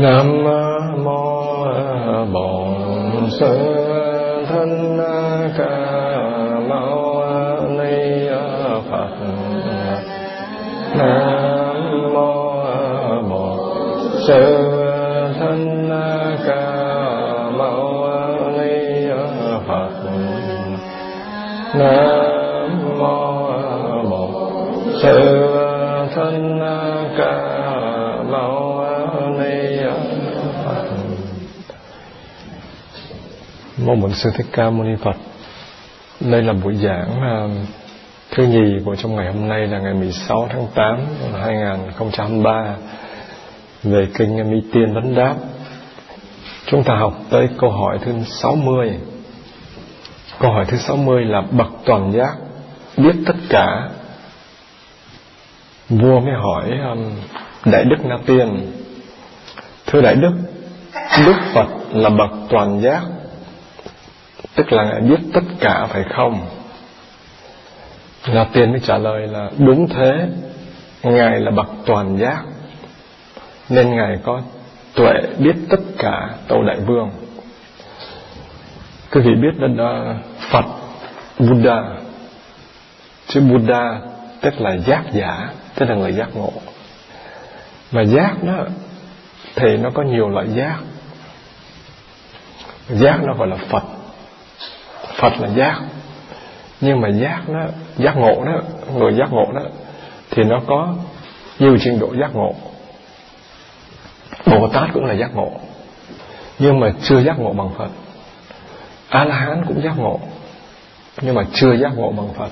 Nam mô Bổn Sư Thích Ca Mâu Ni Phật. Nam mô Bổn Sư Thích Ca Mâu Ni Phật. Nam Mô Bổn Sư Thích Ca Mâu Ni Phật. Đây là buổi giảng à, thứ nhì của trong ngày hôm nay là ngày 16 tháng 8 năm 2023 về kinh Mi Tiên Vấn Đáp. Chúng ta học tới câu hỏi thứ 60. Câu hỏi thứ 60 là bậc toàn giác biết tất cả. Vua mới hỏi um, Đại Đức Na Tiên Thưa Đại Đức Đức Phật là bậc toàn giác Tức là Ngài biết tất cả phải không? Là Tiên mới trả lời là Đúng thế. Ngài là bậc toàn giác. Nên Ngài có tuệ biết tất cả Tâu Đại Vương. Quý vị biết đó là Phật, Buddha. Chữ Buddha tức là giác giả, Tức là người giác ngộ. Mà giác đó Thì nó có nhiều loại giác. Giác nó gọi là Phật. Phật là giác. Nhưng mà giác nó Giác ngộ đó, Người giác ngộ đó, Thì nó có nhiều trình độ giác ngộ. Bồ Tát cũng là giác ngộ. Nhưng mà chưa giác ngộ bằng Phật. A-la-hán cũng giác ngộ, Nhưng mà chưa giác ngộ bằng Phật.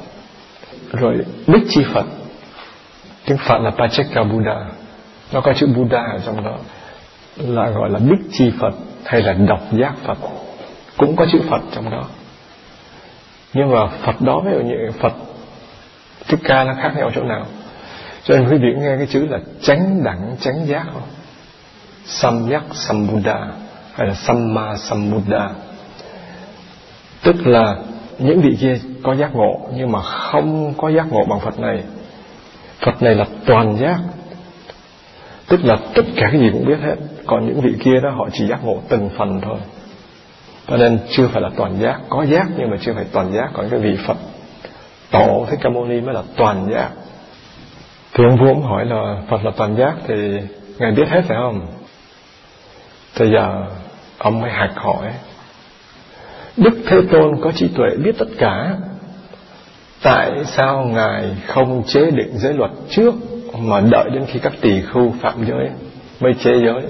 Rồi Bích Chi Phật, Tiếng Phật là Pacheka Buddha. Nó có chữ Buddha ở trong đó, Là gọi là Bích Chi Phật Hay là độc giác Phật. Cũng có chữ Phật trong đó. Nhưng mà Phật đó với như Phật Thích ca nó khác nhau chỗ nào? Cho nên quý vị nghe cái chữ là tránh đẳng tránh giác. Không Samyak Sambuddha Hay là Samma Sambuddha Tức là những vị kia có giác ngộ, Nhưng mà không có giác ngộ bằng Phật này. Phật này là toàn giác. Tức là tất cả cái gì cũng biết hết. Còn những vị kia đó, họ chỉ giác ngộ từng phần thôi. Cho nên chưa phải là toàn giác. Có giác nhưng mà chưa phải toàn giác. Còn cái vị Phật Tổ Thích Ca Mâu Ni mới là toàn giác. Thì ông vua hỏi là Phật là toàn giác Thì Ngài biết hết phải không? Thì giờ Ông mới hạch hỏi. Đức Thế Tôn có trí tuệ biết tất cả. Tại sao Ngài không chế định giới luật trước Mà đợi đến khi các tỷ khu phạm giới Mới chế giới?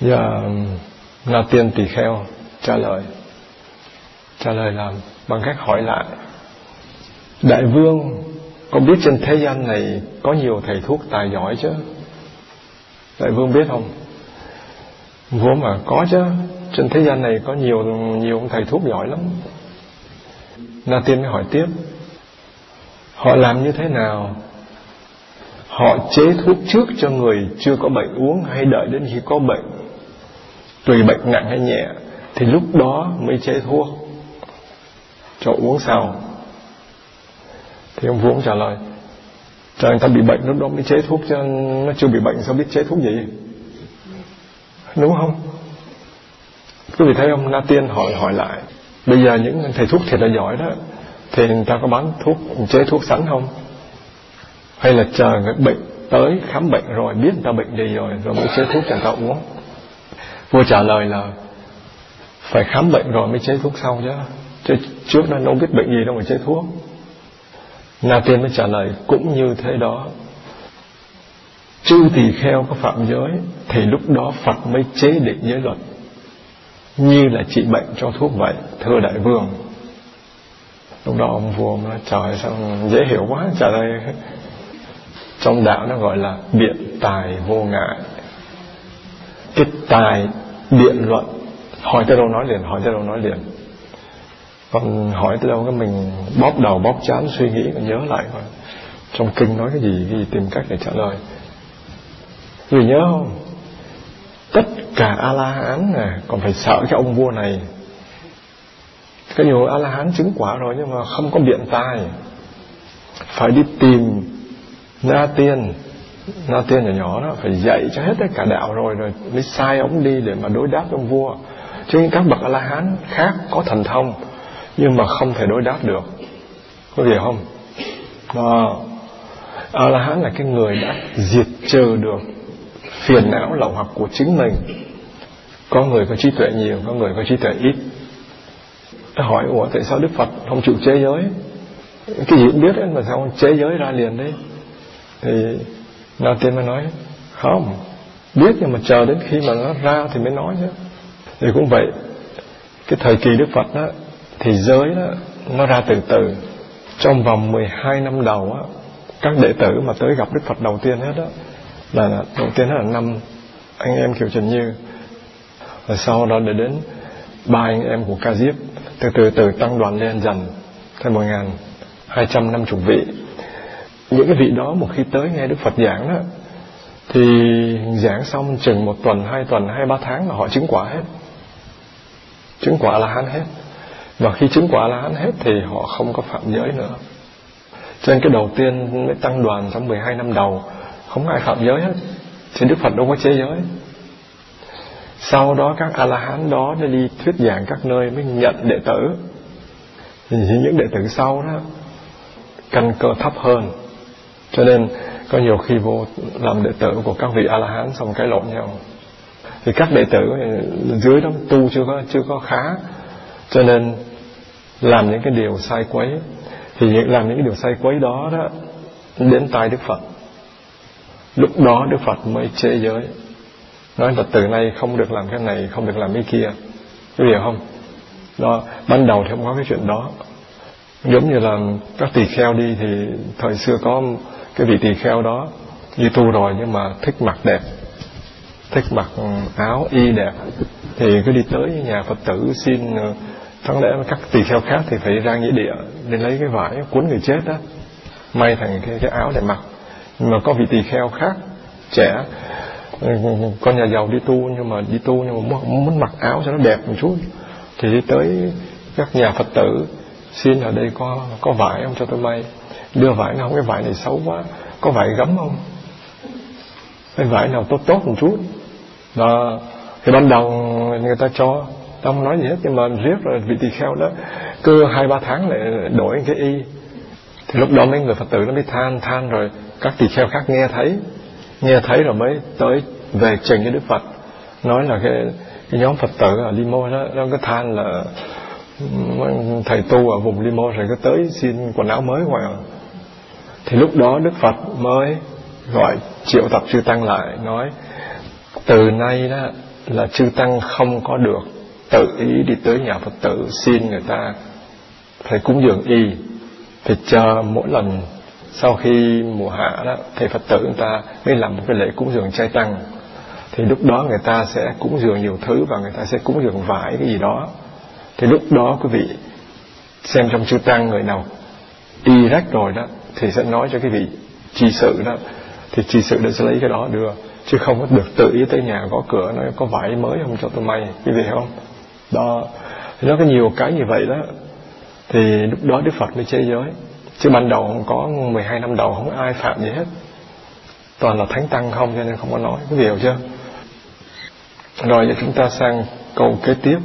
Giờ Na Tiên Tỳ Kheo, trả lời. Trả lời là bằng cách hỏi lại. Đại vương Có biết trên thế gian này Có nhiều thầy thuốc tài giỏi chứ? Đại vương biết không? Vua mà có chứ, Trên thế gian này có nhiều nhiều thầy thuốc giỏi lắm. Na Tiên mới hỏi tiếp. Họ làm như thế nào? Họ chế thuốc trước cho người chưa có bệnh uống Hay đợi đến khi có bệnh? Tùy bệnh nặng hay nhẹ, Thì lúc đó mới chế thuốc. Cho uống sau. Thì ông vua trả lời, Trời người ta bị bệnh lúc đó mới chế thuốc cho Nó chưa bị bệnh, sao biết chế thuốc gì Đúng không? Quý vị thấy ông Na Tiên hỏi hỏi lại, Bây giờ những thầy thuốc thiệt là giỏi đó, Thì người ta có bán thuốc, Chế thuốc sẵn không? Hay là chờ người bệnh tới Khám bệnh rồi, biết người ta bệnh gì rồi Rồi mới chế thuốc cho người ta uống? Vua trả lời là Phải khám bệnh rồi mới chế thuốc sau chứ. Chứ trước nó đâu biết bệnh gì đâu mà chế thuốc. Na Tiên mới trả lời, Cũng như thế đó, Chư tỳ kheo có phạm giới, Thì lúc đó Phật mới chế định giới luật, như là trị bệnh cho thuốc vậy, thưa đại vương. Lúc đó ông vua nó trời, sao dễ hiểu quá. Trả lời, trong đạo nó gọi là biện tài vô ngại cái tài biện luận. Hỏi tới đâu nói liền, hỏi tới đâu nói liền. Còn hỏi tới đâu cái mình bóp đầu, bóp chán, suy nghĩ nhớ lại thôi trong kinh nói cái gì cái gì tìm cách để trả lời. Người nhớ không? Tất cả a la hán này còn phải sợ cái ông vua này. Có nhiều a la hán chứng quả rồi, nhưng mà không có biện tài phải đi tìm na tiên. Na tiên nhỏ nhỏ đó phải dạy cho hết tất cả đạo rồi rồi mới sai ông đi để mà đối đáp với ông vua. Chứ các bậc a la hán khác có thần thông nhưng mà không thể đối đáp được. Có hiểu không? Đó. A la hán là cái người đã diệt trừ được phiền não lậu hoặc của chính mình. Có người có trí tuệ nhiều có người có trí tuệ ít. Hỏi ủa tại sao đức phật không chịu chế giới? Cái gì cũng biết ấy, mà sao không chế giới ra liền đấy? Thì nào Tiên mới nói, Không, Biết nhưng mà chờ đến khi mà nó ra thì mới nói chứ. Thì cũng vậy, Cái thời kỳ Đức Phật đó, Thì giới đó, Nó ra từ từ. Trong vòng 12 năm đầu á, Các đệ tử mà tới gặp Đức Phật đầu tiên hết đó Là đầu tiên hết là năm Anh em Kiều Trần Như. Rồi sau đó để đến Ba anh em của Ca Diếp. Từ từ từ, tăng đoàn lên dần Thêm một ngàn hai trăm năm chục vị những cái vị đó một khi tới nghe Đức Phật giảng đó, thì giảng xong chừng một tuần, hai tuần, hai, ba tháng là họ chứng quả hết. Chứng quả là hán hết. Và khi chứng quả là hán hết thì họ không có phạm giới nữa. Cho nên cái đầu tiên mới tăng đoàn trong 12 năm đầu, không ai phạm giới hết. Thì Đức Phật đâu có chế giới. Sau đó các a la hán đó đi thuyết giảng các nơi, mới nhận đệ tử. Thì những đệ tử sau đó, căn cơ thấp hơn cho nên có nhiều khi vô làm đệ tử của các vị a la hán xong cái lộn nhau. Thì các đệ tử dưới đó tu chưa có chưa có khá. Cho nên làm những cái điều sai quấy. Thì làm những cái điều sai quấy đó đó, đến tai đức phật. Lúc đó đức phật mới chế giới. Nói là từ nay không được làm cái này, không được làm cái kia. Có hiểu không? Đó, ban đầu thì không có cái chuyện đó. Giống như là các tỳ kheo đi thì thời xưa có cái vị tỳ kheo đó đi tu rồi nhưng mà thích mặc đẹp thích mặc áo y đẹp. Thì cứ đi tới nhà phật tử xin ờ, thắng lẽ các tỳ kheo khác thì phải ra nghĩa địa để lấy cái vải cuốn người chết đó. May thành cái, cái áo để mặc. Nhưng mà có vị tỳ kheo khác trẻ ờ, con nhà giàu đi tu nhưng mà đi tu nhưng mà muốn mặc áo cho nó đẹp một chút thì đi tới các nhà phật tử xin ở đây có có vải không cho tôi may đưa vải nào cái vải này xấu quá có vải gấm không? Cái vải nào tốt tốt một chút. Đó thì ban đầu người ta cho tao không nói gì hết nhưng mà riết rồi vị tỳ kheo đó cứ hai ba tháng lại đổi cái y. Thì lúc đó mấy người phật tử nó mới than than rồi các tỳ kheo khác nghe thấy. Nghe thấy rồi mới tới về trình cho đức phật. Nói là cái, cái nhóm phật tử ở limo đó nó cứ than là thầy tu ở vùng limo rồi cứ tới xin quần áo mới ngoài à thì lúc đó đức phật mới gọi triệu tập chư tăng lại, nói, từ nay đó là chư tăng không có được tự ý đi tới nhà phật tử xin người ta phải cúng dường y. Thì chờ mỗi lần sau khi mùa hạ đó thì phật tử người ta mới làm một cái lễ cúng dường chay tăng. Thì lúc đó người ta sẽ cúng dường nhiều thứ và người ta sẽ cúng dường vải cái gì đó. Thì lúc đó quý vị xem trong chư tăng người nào y rách rồi đó thì sẽ nói cho cái vị trì sự đó. Thì trì sự đã sẽ lấy cái đó đưa, chứ không có được tự ý tới nhà gõ cửa, nói có vải mới không cho tôi may cái gì không? Đó. Thì nó có nhiều cái như vậy đó, thì lúc đó Đức Phật mới chế giới. Chứ ban đầu không có 12 năm đầu không ai phạm gì hết. Toàn là thánh tăng không, cho nên không có nói cái điều hiểu chưa? Rồi giờ chúng ta sang câu kế tiếp.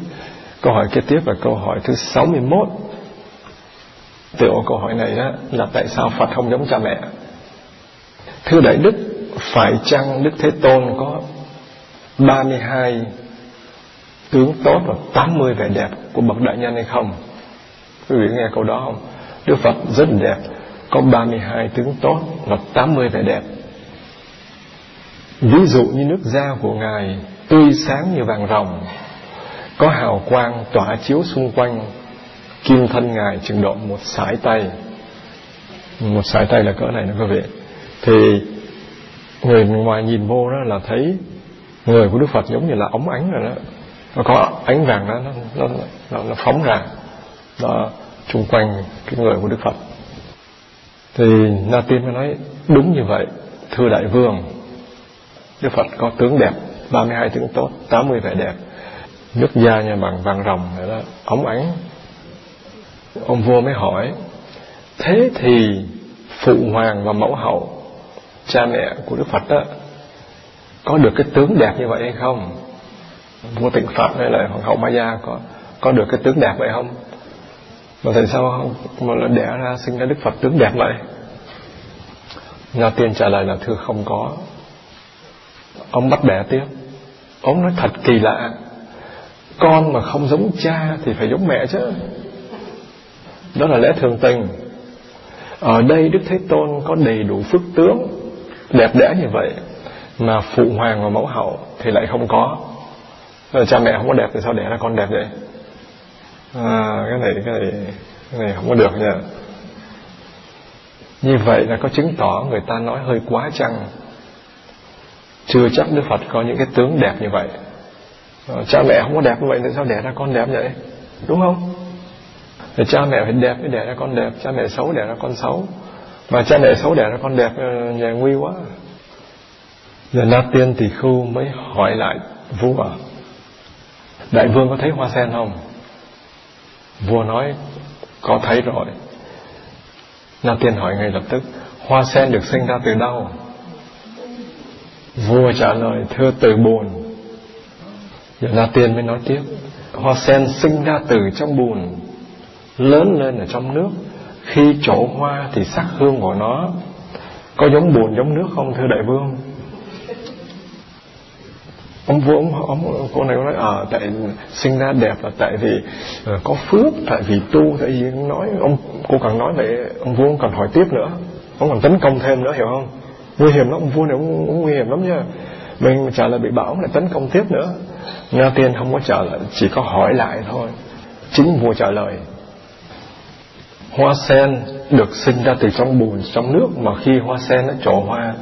Câu hỏi kế tiếp là câu hỏi thứ 61 Tiểu, câu hỏi này đó là tại sao Phật không giống cha mẹ? Thưa Đại Đức, Phải chăng Đức Thế Tôn có 32 tướng tốt và 80 vẻ đẹp của bậc đại nhân hay không? Quý vị nghe câu đó không? Đức Phật rất đẹp, Có 32 tướng tốt và 80 vẻ đẹp. Ví dụ như nước da của Ngài Tươi sáng như vàng ròng, Có hào quang tỏa chiếu xung quanh kim thân ngài chừng độ một sải tay. Một sải tay là cỡ này nè quý vị. Thì người ngoài nhìn vô đó là thấy người của Đức Phật giống như là ống ánh rồi đó. Nó có ánh vàng đó nó nó, nó, nó phóng ra. Đó chung quanh cái người của Đức Phật. Thì Na Tiên mới nói đúng như vậy thưa đại vương. Đức Phật có tướng đẹp 32 tướng tốt 80 vẻ đẹp. Nước da nhà bằng vàng rồng rồi đó ống ánh ông vua mới hỏi, thế thì phụ hoàng và mẫu hậu, cha mẹ của Đức Phật đó có được cái tướng đẹp như vậy hay không? Vua tịnh Phật hay là hoàng hậu Maya có có được cái tướng đẹp vậy không? Mà tại sao không? Mà là đẻ ra sinh ra Đức Phật tướng đẹp vậy? Nga Tiên trả lời là, thưa, không có. Ông bắt bẻ tiếp. Ông nói thật kỳ lạ, Con mà không giống cha Thì phải giống mẹ chứ. Đó là lẽ thường tình. Ở đây Đức Thế Tôn có đầy đủ phước tướng Đẹp đẽ như vậy Mà phụ hoàng và mẫu hậu Thì lại không có. Ờ, cha mẹ không có đẹp thì sao đẻ ra con đẹp vậy? À, cái này cái này cái này không có được nha. Như vậy là có chứng tỏ người ta nói hơi quá chăng? Chưa chắc Đức Phật có những cái tướng đẹp như vậy. Ờ, cha mẹ không có đẹp như vậy thì sao đẻ ra con đẹp vậy? Đúng không? Thì cha mẹ phải đẹp mới đẻ ra con đẹp. Cha mẹ xấu đẻ ra con xấu. Mà cha mẹ xấu đẻ ra con đẹp ờ, nhà nguy quá. Giờ Na Tiên Tỳ Khu mới hỏi lại vua. Đại vương có thấy hoa sen không? Vua nói, Có thấy rồi. Na Tiên hỏi ngay lập tức, Hoa sen được sinh ra từ đâu? Vua trả lời, Thưa từ bùn. Giờ Na Tiên mới nói tiếp, Hoa sen sinh ra từ trong bùn. Lớn lên ở trong nước. Khi trổ hoa thì sắc hương của nó Có giống buồn giống nước không thưa đại vương? Ông vua ông, ông cô này nói à tại sinh ra đẹp là tại vì uh, có phước tại vì tu tại vì nói ông cô càng nói vậy ông vua ông còn hỏi tiếp nữa ông còn tấn công thêm nữa hiểu không? Nguy hiểm lắm ông vua này ông, ông nguy hiểm lắm nha. Mình trả lời bị bảo lại tấn công tiếp nữa. Nga tiên không có trả lời chỉ có hỏi lại thôi. Chính vua trả lời hoa sen được sinh ra từ trong bùn, trong nước. Mà khi hoa sen nó trổ hoa,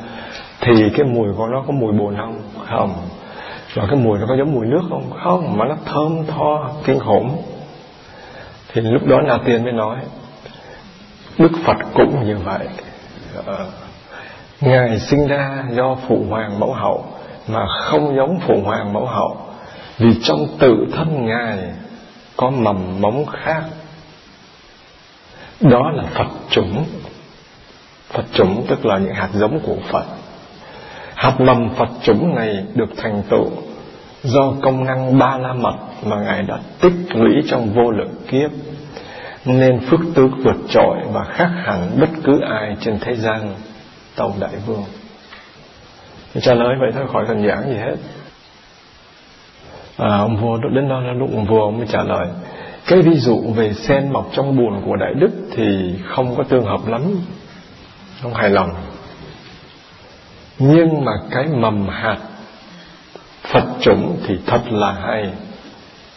thì cái mùi của nó có mùi bùn không không rồi cái mùi nó có giống mùi nước không? Không, mà nó thơm tho, kinh khủng. Thì lúc đó na tiên mới nói, đức phật cũng như vậy. Ờ, ngài sinh ra do phụ hoàng mẫu hậu, mà không giống phụ hoàng mẫu hậu. Vì trong tự thân ngài có mầm mống khác đó là phật chủng. Phật chủng tức là những hạt giống của phật. Hạt mầm Phật chủng này được thành tựu do công năng ba la mật mà ngài đã tích lũy trong vô lượng kiếp. Nên phước tước vượt trội và khác hẳn bất cứ ai trên thế gian tàu đại vương. Trả lời vậy thôi khỏi cần giảng gì hết. À, ông vua đến đó là lúc ông vua ông mới trả lời cái ví dụ về sen mọc trong buồn của đại đức thì không có tương hợp lắm, không hài lòng. Nhưng mà cái mầm hạt Phật chủng thì thật là hay.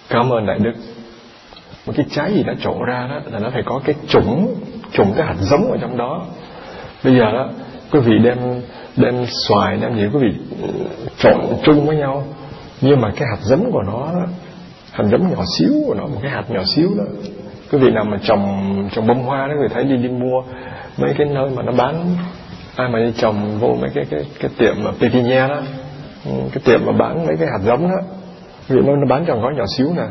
Cảm ơn Đại Đức. Một cái trái gì đã trổ ra đó, Là nó phải có cái chủng Chủng cái hạt giống ở trong đó. Bây giờ đó, Quý vị đem đem xoài, đem gì quý vị ừ, trộn chung với nhau. Nhưng mà cái hạt giống của nó Hạt giống nhỏ xíu của nó Một cái hạt nhỏ xíu đó. Quý vị nào mà trồng trồng bông hoa đó người thấy đi đi mua Mấy cái nơi mà nó bán ai mà đi trồng vô mấy cái cái cái tiệm mà pepinia đó ừ, cái tiệm mà bán mấy cái hạt giống đó. Vì nó nó bán tròn gói nhỏ xíu nè.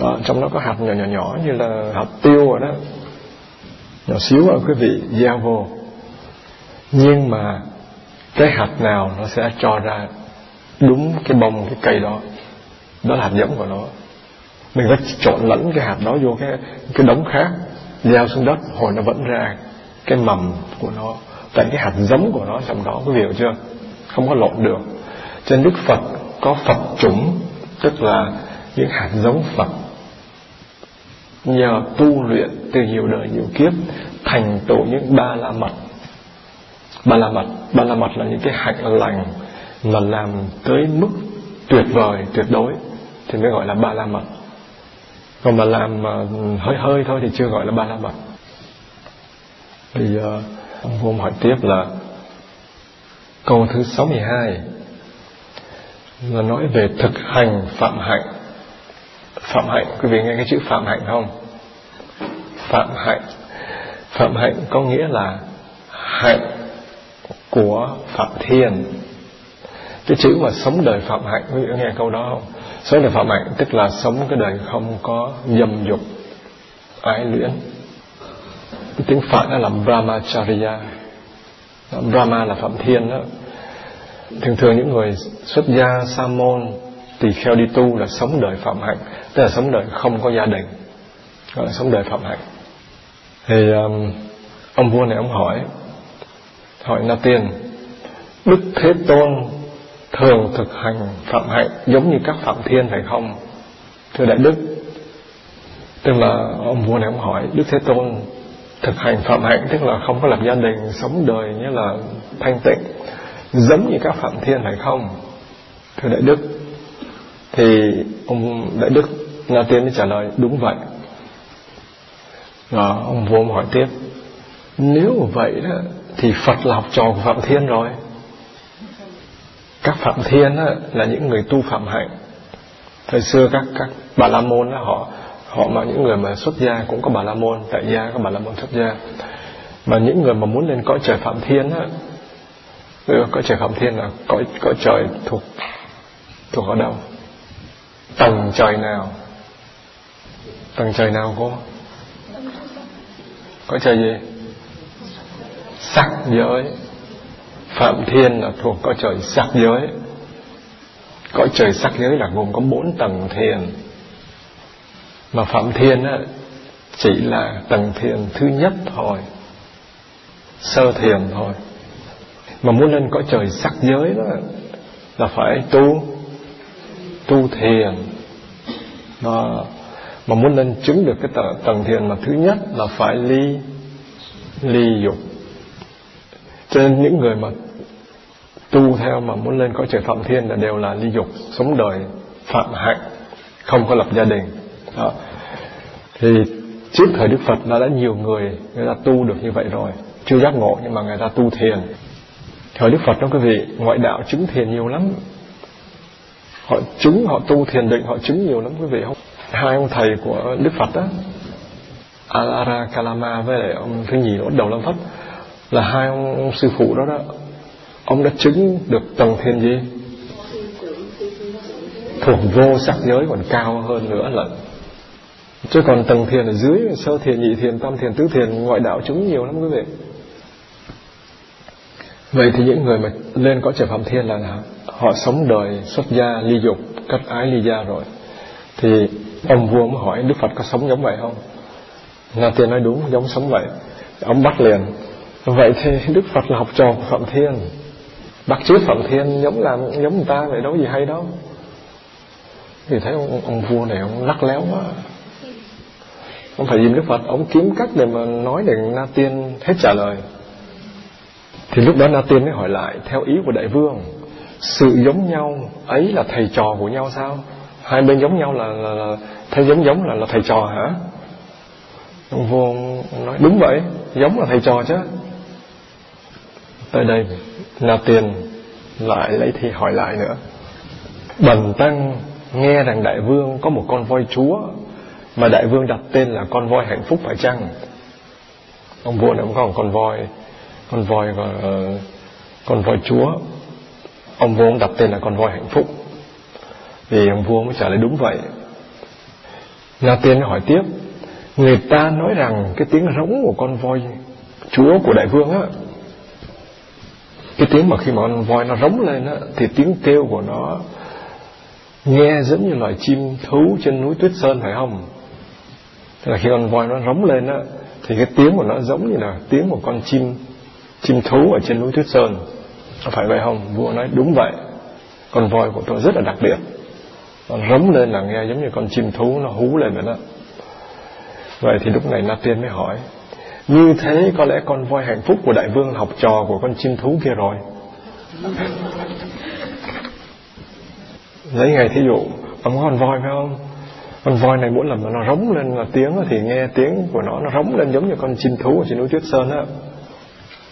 Đó, trong đó có hạt nhỏ nhỏ nhỏ như là hạt tiêu rồi đó. Nhỏ xíu ở quý vị gieo vô. Nhưng mà cái hạt nào nó sẽ cho ra đúng cái bông cái cây đó đó là hạt giống của nó. Mình phải trộn lẫn cái hạt đó vô cái cái đống khác, gieo xuống đất, hồi nó vẫn ra cái mầm của nó, tại cái hạt giống của nó trong đó, quý vị hiểu chưa? Không có lộn được. Trên đức phật có phật chủng, tức là những hạt giống phật. Nhờ tu luyện từ nhiều đời nhiều kiếp, thành tựu những ba la mật. Ba la mật, ba la mật là những cái hạnh lành mà làm tới mức tuyệt vời, tuyệt đối thì mới gọi là ba la mật. Còn mà làm ờ, hơi hơi thôi thì chưa gọi là ba la mật. Thì uh, ông vua hỏi tiếp là câu thứ 62 là nói về thực hành phạm hạnh. Phạm hạnh quý vị nghe cái chữ phạm hạnh không? Phạm hạnh. Phạm hạnh có nghĩa là hạnh của phạm thiên. Cái chữ mà sống đời phạm hạnh quý vị có nghe câu đó không? Sống đời phạm hạnh tức là sống cái đời không có dâm dục ái luyến. Cái tiếng Phạn nó là Brahmacharya. Brahma là Phạm Thiên đó. Thường thường những người xuất gia sa môn tỳ kheo đi tu là sống đời phạm hạnh tức là sống đời không có gia đình gọi là sống đời phạm hạnh. Thì um, ông vua này ông hỏi hỏi na tiên đức thế tôn thường thực hành phạm hạnh, giống như các phạm thiên phải không? Thưa đại đức, tức là ông vua này ông hỏi, đức thế tôn thực hành phạm hạnh, tức là không có lập gia đình, sống đời như là thanh tịnh, giống như các phạm thiên phải không? Thưa đại đức, thì ông đại đức na tiên mới trả lời, đúng vậy. Và ông vua hỏi tiếp, nếu vậy đó, thì phật là học trò của phạm thiên rồi các phạm thiên á, là những người tu phạm hạnh. Thời xưa các các bà la môn á, họ họ mà những người mà xuất gia cũng có bà la môn tại gia có bà la môn xuất gia. Mà những người mà muốn lên cõi trời phạm thiên á ừ, cõi trời phạm thiên là cõi cõi trời thuộc thuộc ở đâu? Tầng trời nào? Tầng trời nào cô? Cõi trời gì? Sắc giới phạm thiên là thuộc cõi trời sắc giới. Cõi trời sắc giới là gồm có bốn tầng thiền. Mà phạm thiên á, chỉ là tầng thiền thứ nhất thôi sơ thiền thôi. Mà muốn lên cõi trời sắc giới đó là phải tu tu thiền. Đó. mà muốn lên chứng được cái tầng, tầng thiền mà thứ nhất là phải ly ly dục. Cho nên những người mà tu theo mà muốn lên cõi trời phạm thiên là đều là ly dục sống đời phạm hạnh không có lập gia đình. Đó. thì trước thời đức phật đã đã nhiều người người ta tu được như vậy rồi chưa giác ngộ nhưng mà người ta tu thiền. Thời đức phật đó quý vị ngoại đạo chứng thiền nhiều lắm. Họ chứng họ tu thiền định họ chứng nhiều lắm quý vị. Không hai ông thầy của đức phật đó alara kalama với lại ông thứ nhì đó đầu lâm phất là hai ông, ông sư phụ đó đó ông đã chứng được tầng thiên gì thuộc vô sắc giới còn cao hơn nữa lận chứ còn tầng thiền ở dưới, sơ thiền, nhị thiền, tam thiền, tứ thiền, ngoại đạo chúng nhiều lắm quý vị. Vậy thì những người mà lên có trời phạm thiên là họ sống đời xuất gia ly dục, cắt ái ly gia rồi. Thì ông vua mới hỏi đức phật có sống giống vậy không? Là tiên nói đúng, giống sống vậy. Ông bắt liền, vậy thì đức phật là học trò của phạm thiên bắt chước phạm thiên giống làm giống người ta vậy đâu gì hay đâu. Thì thấy ông, ông vua này ông lắc léo quá. Ông phải nhìn đức phật ông kiếm cách để mà nói để na tiên hết trả lời. Thì lúc đó na tiên mới hỏi lại theo ý của đại vương sự giống nhau ấy là thầy trò của nhau sao? Hai bên giống nhau là, là, là thấy giống giống là là thầy trò hả? Ông vua nói đúng vậy giống là thầy trò chứ. Tới đây na tiên lại lấy thì hỏi lại nữa. Bần tăng nghe rằng đại vương có một con voi chúa mà đại vương đặt tên là con voi hạnh phúc phải chăng? Ông vua này cũng có một con voi con voi và uh, con voi chúa. Ông vua ông đặt tên là con voi hạnh phúc. Thì ông vua mới trả lời đúng vậy. Na tiên hỏi tiếp Người ta nói rằng cái tiếng rống của con voi Chúa của đại vương á cái tiếng mà khi mà con voi nó rống lên á, Thì tiếng kêu của nó Nghe giống như loài chim thú trên núi Tuyết Sơn, phải không? Thế là khi con voi nó rống lên á, Thì cái tiếng của nó giống như là tiếng của con chim Chim thú ở trên núi Tuyết Sơn. Phải vậy không? Vua nói đúng vậy. Con voi của tôi rất là đặc biệt. Nó rống lên là nghe giống như con chim thú Nó hú lên vậy đó. Vậy thì lúc này Na Tiên mới hỏi như thế có lẽ con voi hạnh phúc của đại vương học trò của con chim thú kia rồi. Lấy ngày thí dụ Ông có con voi phải không? Con voi này mỗi lần mà nó rống lên là tiếng thì nghe tiếng của nó nó rống lên giống như con chim thú ở trên núi tuyết sơn á.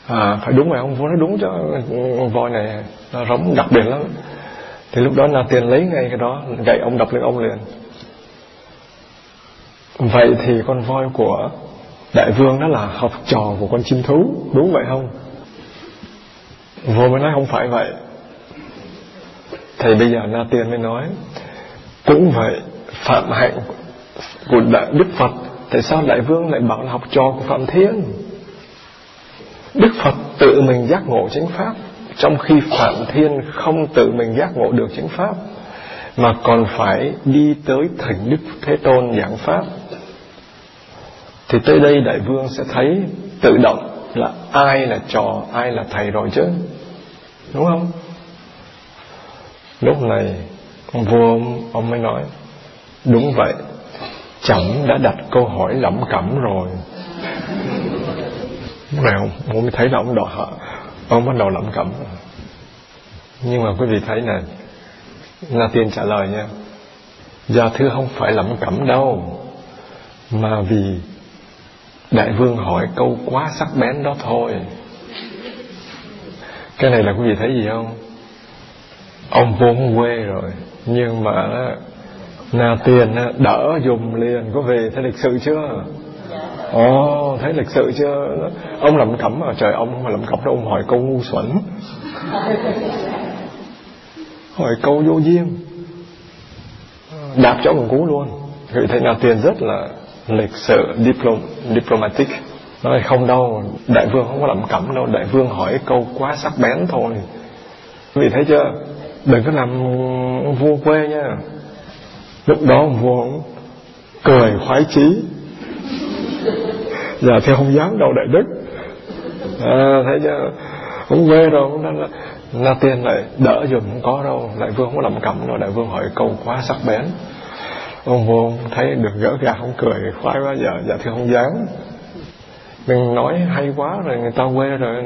À phải đúng rồi ông vua nói đúng cho con voi này nó rống đặc biệt lắm. Thì lúc đó là tiền lấy ngay cái đó, gậy ông đập lên ông liền. Vậy thì con voi của đại vương đó là học trò của con chim thú, đúng vậy không? Vua mới nói không phải vậy. Thì bây giờ na tiên mới nói, cũng vậy, phạm hạnh của đại đức phật, tại sao đại vương lại bảo là học trò của phạm thiên? Đức Phật tự mình giác ngộ chánh pháp, Trong khi Phạm Thiên không tự mình giác ngộ được chánh pháp, Mà còn phải đi tới thỉnh Đức Thế Tôn giảng pháp. Thì tới đây Đại Vương sẽ thấy tự động là ai là trò, ai là thầy rồi chứ. Đúng không? Lúc này Ông vua ông, ông mới nói Đúng vậy chẳng đã đặt câu hỏi lẩm cẩm rồi. Lúc này ông, ông mới thấy là ông đỏ Ông bắt đầu lẩm cẩm. Nhưng mà quý vị thấy này Na Tiên trả lời nha Dạ thưa không phải lẩm cẩm đâu Mà vì Đại vương hỏi câu quá sắc bén đó thôi. Cái này là quý vị thấy gì không? Ông vốn quê rồi, Nhưng mà Na tiền đỡ dùng liền. Có về thấy lịch sự chưa? Ồ, thấy lịch sự chưa? Ông lẩm cẩm mà, trời, ông mà làm lẩm cẩm đâu, Ông hỏi câu ngu xuẩn. Hỏi câu vô duyên. Đạp cho ông cú luôn. Vậy thấy Na tiền rất là lịch sự diplom, Diplomatic. Nói không đâu Đại vương không có lẩm cẩm đâu. Đại vương hỏi câu quá sắc bén thôi. Quý vị thấy chưa? Đừng có làm vua quê nha. Lúc đó vua cười khoái chí. Giờ thì không dám đâu đại đức. À, Thấy chưa? Không quê rồi cũng là, Na tiền lại đỡ dùm không có đâu. Đại vương không có làm cẩm đâu. Đại vương hỏi câu quá sắc bén. Ông vô thấy được gỡ gạt không cười khoái quá giờ Dạ thì không dám. Mình nói hay quá rồi người ta quê rồi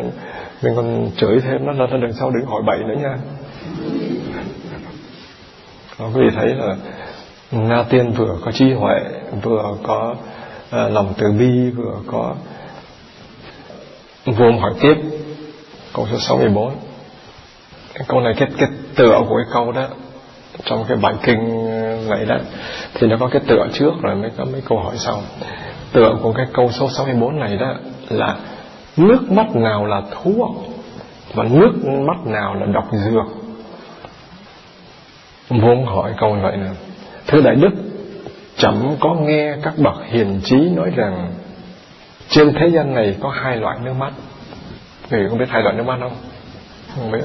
Mình còn chửi thêm nó là đằng sau đừng hỏi bậy nữa nha. Quý vị thấy là Na Tiên vừa có trí huệ Vừa có à, lòng từ bi Vừa có Vô hỏi tiếp Câu số 64 cái Câu này cái, cái tựa của cái câu đó Trong cái bài kinh này đó, Thì nó có cái tựa trước rồi mới có mấy câu hỏi sau. Tựa của cái câu số 64 này đó Là Nước mắt nào là thuốc Và nước mắt nào là độc dược? Vốn hỏi câu như vậy nè. Thưa Đại Đức, Chẳng có nghe các bậc hiền trí nói rằng Trên thế gian này có hai loại nước mắt. Người không biết hai loại nước mắt không? Không biết.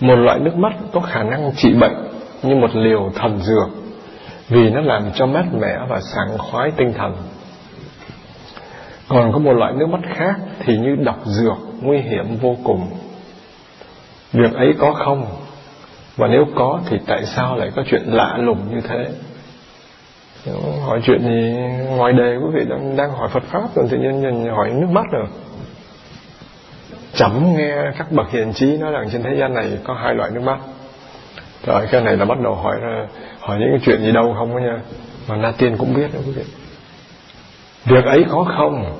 Một loại nước mắt có khả năng trị bệnh như một liều thần dược Vì nó làm cho mát mẻ và sảng khoái tinh thần. Còn có một loại nước mắt khác Thì như độc dược Nguy hiểm vô cùng. Việc ấy có không? Và nếu có thì tại sao lại có chuyện lạ lùng như thế? Hỏi chuyện gì ngoài đề quý vị đang, đang hỏi Phật pháp rồi tự nhiên nhìn hỏi nước mắt rồi. Chấm nghe các bậc hiền trí nói rằng trên thế gian này có hai loại nước mắt rồi cái này là bắt đầu hỏi hỏi những cái chuyện gì đâu không nha. Mà na tiên cũng biết đó quý vị. Việc ấy có không?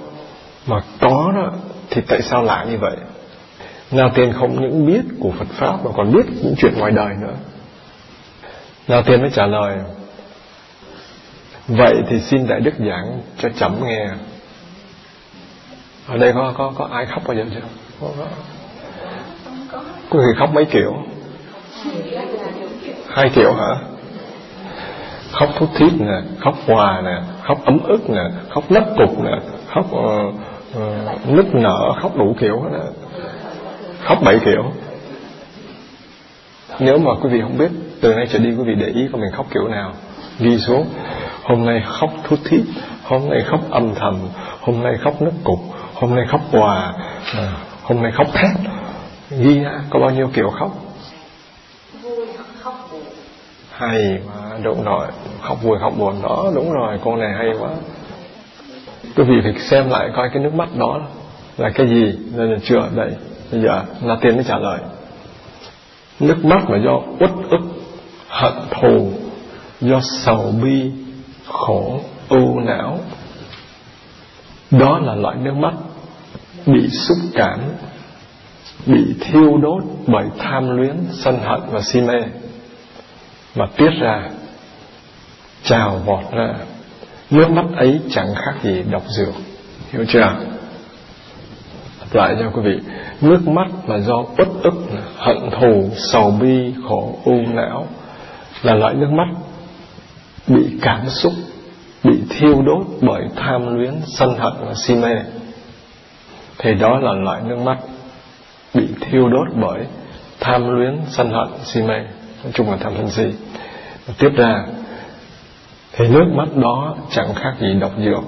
Mà có đó thì tại sao lạ như vậy? Na Tiên không những biết của Phật Pháp Mà còn biết những chuyện ngoài đời nữa. Na Tiên mới trả lời Vậy thì xin Đại Đức giảng cho chấm nghe. Ở đây có có có ai khóc bao giờ chưa? Có, có. Có người khóc mấy kiểu? Hai kiểu hả? Khóc thút thít nè, khóc hòa nè, khóc ấm ức nè, khóc nấc cục nè, khóc uh, uh, nức nở, khóc đủ kiểu nè khóc bảy kiểu. Nếu mà quý vị không biết từ nay trở đi quý vị để ý con mình khóc kiểu nào. Ghi xuống hôm nay khóc thút thít hôm nay khóc âm thầm hôm nay khóc nấc cục hôm nay khóc hòa ờ, hôm nay khóc thét. Ghi ra có bao nhiêu kiểu khóc? Hay quá đúng rồi. Học vui học buồn đó đúng rồi. Cô này hay quá. Quý vị phải xem lại coi cái nước mắt đó là cái gì nên là chưa đây. Bây giờ là Tiên mới trả lời. Nước mắt mà do uất ức Hận thù Do sầu bi Khổ ưu não. Đó là loại nước mắt Bị xúc cảm Bị thiêu đốt Bởi tham luyến, sân hận và si mê. Mà tiết ra, Trào vọt ra. Nước mắt ấy chẳng khác gì độc dược Hiểu chưa? Lại cho quý vị. Nước mắt là do uất ức, hận thù, sầu bi, khổ, u não. Là loại nước mắt bị cảm xúc, bị thiêu đốt bởi tham luyến, sân hận và si mê. Thì đó là loại nước mắt bị thiêu đốt bởi tham luyến, sân hận, si mê nói chung là tham sân si. Và tiếp ra thì nước mắt đó chẳng khác gì độc dược.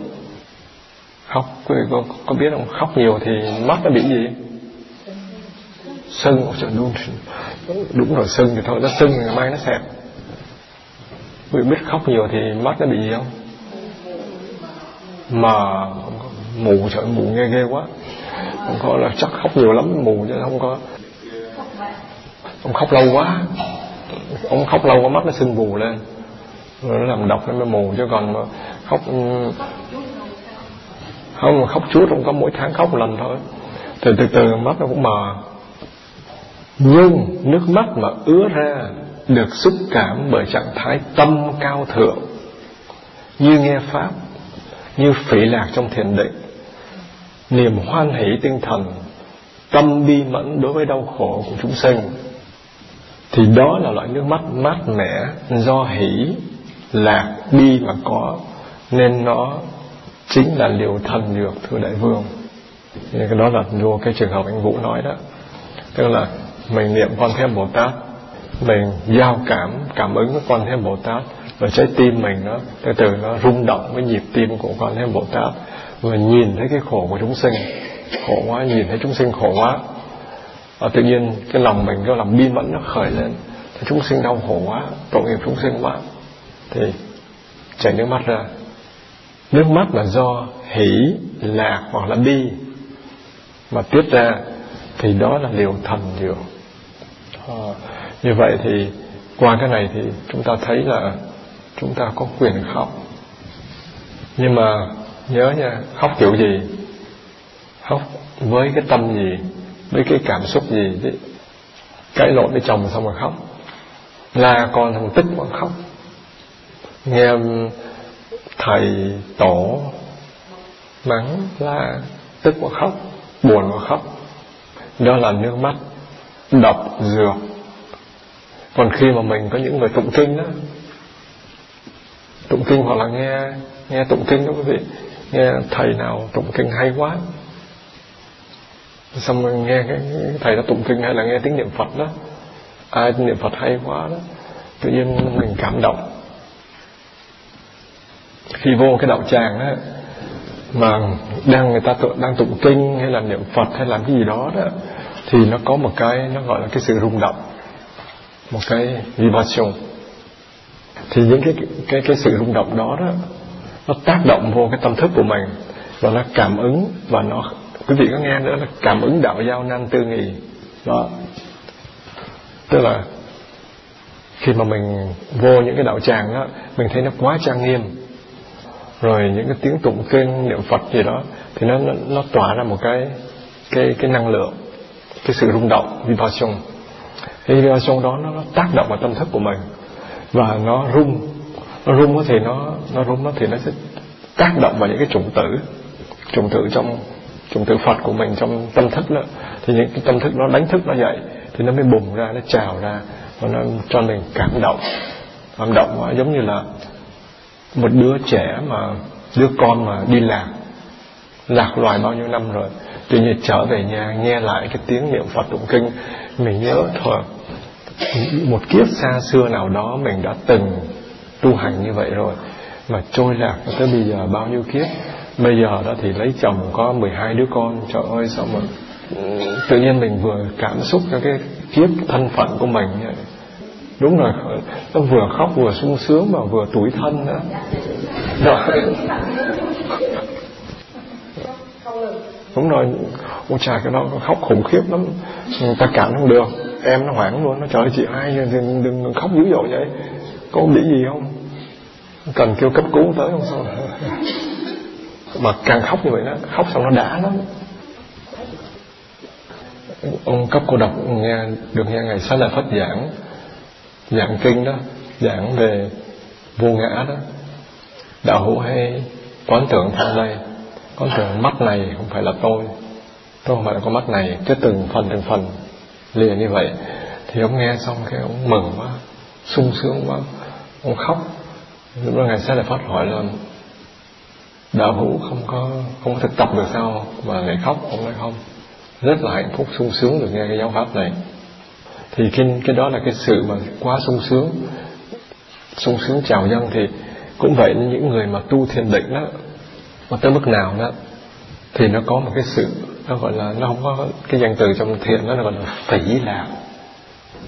Khóc quý vị có, có biết không? Khóc nhiều thì mắt nó bị gì? Sưng trời đúng đúng rồi sưng thì thôi nó sưng ngày mai nó xẹp. Quý vị biết khóc nhiều thì mắt nó bị gì không? Mà mù trời mù nghe ghê quá. Không có là chắc khóc nhiều lắm mù chứ không có. Ông khóc lâu quá ông khóc lâu quá, mắt nó sưng vù lên. Rồi nó làm độc, nó mới mù, chứ còn mà khóc ừ. không mà khóc chút không có mỗi tháng khóc một lần thôi. Từ từ từ, mắt nó cũng mờ. Nhưng nước mắt mà ứa ra được xúc cảm bởi trạng thái tâm cao thượng. Như nghe pháp, như phỉ lạc trong thiền định. Niềm hoan hỷ tinh thần, tâm bi mẫn đối với đau khổ của chúng sinh thì đó là loại nước mắt mát mẻ, do hỷ lạc, bi mà có. Nên nó chính là liều thần dược thưa đại vương. Thì cái đó là vô cái trường hợp anh vũ nói đó. Tức là mình niệm quan thêm bồ tát, mình giao cảm cảm ứng với quan thêm bồ tát và trái tim mình nó từ từ nó rung động với nhịp tim của quan thêm bồ tát và nhìn thấy cái khổ của chúng sinh, khổ quá, nhìn thấy chúng sinh khổ quá và tự nhiên cái lòng mình cái lòng bi mẫn nó khởi lên. Thì chúng sinh đau khổ quá tội nghiệp chúng sinh quá. Thì chảy nước mắt ra. Nước mắt là do hỷ lạc hoặc là bi mà tiết ra. Thì đó là liều thần dược à, ờ, như vậy thì qua cái này thì chúng ta thấy là chúng ta có quyền khóc. Nhưng mà nhớ nha khóc kiểu gì? Khóc với cái tâm gì? Với cái cảm xúc gì đấy cãi lộn với chồng xong rồi khóc. La con thằng tức mà khóc. Nghe thầy tổ mắng la tức mà khóc, buồn mà khóc. Đó là nước mắt, độc dược. Còn khi mà mình có những người tụng kinh đó, tụng kinh hoặc là nghe nghe tụng kinh đó quý vị, nghe thầy nào tụng kinh hay quá xong rồi nghe cái, cái thầy nó tụng kinh hay là nghe tiếng niệm phật đó. Ai niệm phật hay quá đó. Tự nhiên mình cảm động. Khi vô cái đạo tràng đó, mà đang người ta tự, đang tụng kinh hay là niệm phật hay làm cái gì đó đó thì nó có một cái nó gọi là cái sự rung động. Một cái vibration. Thì những cái cái cái sự rung động đó đó nó tác động vô cái tâm thức của mình và nó cảm ứng và nó quý vị có nghe nữa là cảm ứng đạo giao nan tư nghị đó. Tức là khi mà mình vô những cái đạo tràng đó mình thấy nó quá trang nghiêm. Rồi những cái tiếng tụng kinh niệm phật gì đó thì nó nó, nó tỏa ra một cái cái cái năng lượng cái sự rung động vibration. Cái vibration đó nó, nó tác động vào tâm thức của mình. Và nó rung nó rung thì nó nó rung nó thì nó sẽ tác động vào những cái chủng tử chủng tử trong chủng tử Phật của mình trong tâm thức đó. Thì những cái tâm thức nó đánh thức nó dậy, thì nó mới bùng ra, nó trào ra và nó cho mình cảm động. Cảm động quá, giống như là một đứa trẻ mà, đứa con mà đi lạc lạc loài bao nhiêu năm rồi tuy nhiên trở về nhà nghe lại cái tiếng niệm Phật tụng kinh, mình nhớ thôi, một kiếp xa xưa nào đó mình đã từng tu hành như vậy rồi, mà trôi lạc tới bây giờ bao nhiêu kiếp bây giờ đó thì lấy chồng có 12 đứa con. Trời ơi sao mà ừ, tự nhiên mình vừa cảm xúc cho cái kiếp thân phận của mình đúng rồi nó vừa khóc vừa sung sướng mà vừa tủi thân nữa đó. đúng rồi ôi trời cái đó khóc khủng khiếp lắm. Ừ, ta cảm không được. Em nó hoảng luôn nó trời ơi chị ai đừng, đừng khóc dữ dội vậy. Có bị gì không? Cần kêu cấp cứu tới không sao mà càng khóc như vậy đó, khóc xong nó đã lắm. Ông cấp cô độc nghe, được nghe ngày sáng là phát giảng giảng kinh đó, giảng về vô ngã đó. Đạo hữu hay quán tưởng tham đây quán tưởng mắt này không phải là tôi tôi không phải là con mắt này, cứ từng phần từng phần liền như vậy. Thì ông nghe xong cái ông mừng quá, sung sướng quá, ông khóc. Lúc đó ngài sẽ lại phát hỏi là đạo hữu không có không có thực tập được sao mà lại khóc, ông nói không. Rất là hạnh phúc, sung sướng được nghe cái giáo pháp này. Thì cái cái đó là cái sự mà quá sung sướng. Sung sướng chào dân thì cũng vậy, những người mà tu thiền định đó, mà tới mức nào đó, thì nó có một cái sự, nó gọi là, nó không có cái danh từ trong thiền đó, nó gọi là phỉ lạc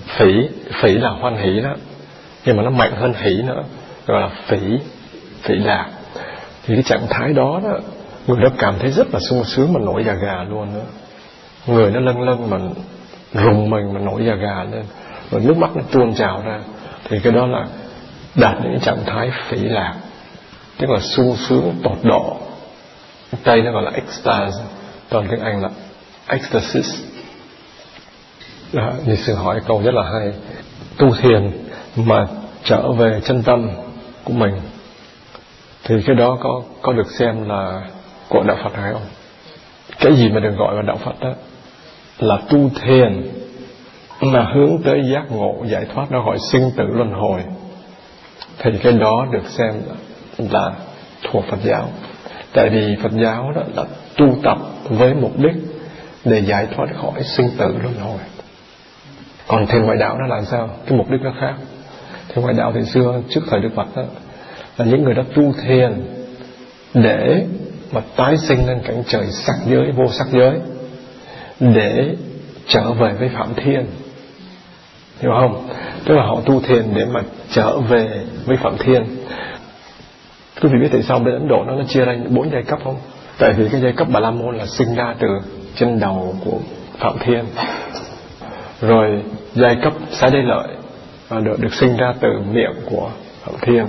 phỉ phỉ là hoan hỷ đó. Nhưng mà nó mạnh hơn hỷ nữa, gọi là phỉ phỉ lạc thì cái trạng thái đó đó người đó cảm thấy rất là sung sướng mà nổi da gà luôn nữa người nó lâng lâng mà rùng mình mà nổi da gà lên. Rồi nước mắt nó tuôn trào ra. Thì cái đó là đạt những trạng thái phỉ lạc. Tức là sung sướng tột độ. Tây nó gọi là ecstasy. Toàn tiếng anh là ecstasy. Đó, như sư hỏi câu rất là hay. Tu thiền mà trở về chân tâm của mình thì cái đó có có được xem là của đạo Phật hay không? Cái gì mà được gọi là đạo Phật đó? Là tu thiền mà hướng tới giác ngộ, giải thoát nó gọi sinh tử luân hồi. Thì cái đó được xem là thuộc Phật giáo. Tại vì Phật giáo đó là tu tập với mục đích để giải thoát khỏi sinh tử luân hồi. Còn thiền ngoại đạo nó là sao? Cái mục đích nó khác. Thiền ngoại đạo thì xưa trước thời Đức Phật đó là những người đã tu thiền để mà tái sinh lên cảnh trời sắc giới vô sắc giới để trở về với phạm thiên. Hiểu không? Tức là họ tu thiền để mà trở về với phạm thiên. Quý vị biết tại sao bên ấn độ nó nó chia ra bốn giai cấp không? Tại vì cái giai cấp bà la môn là sinh ra từ trên đầu của phạm thiên. Rồi giai cấp xá đế lợi à, được, được sinh ra từ miệng của phạm thiên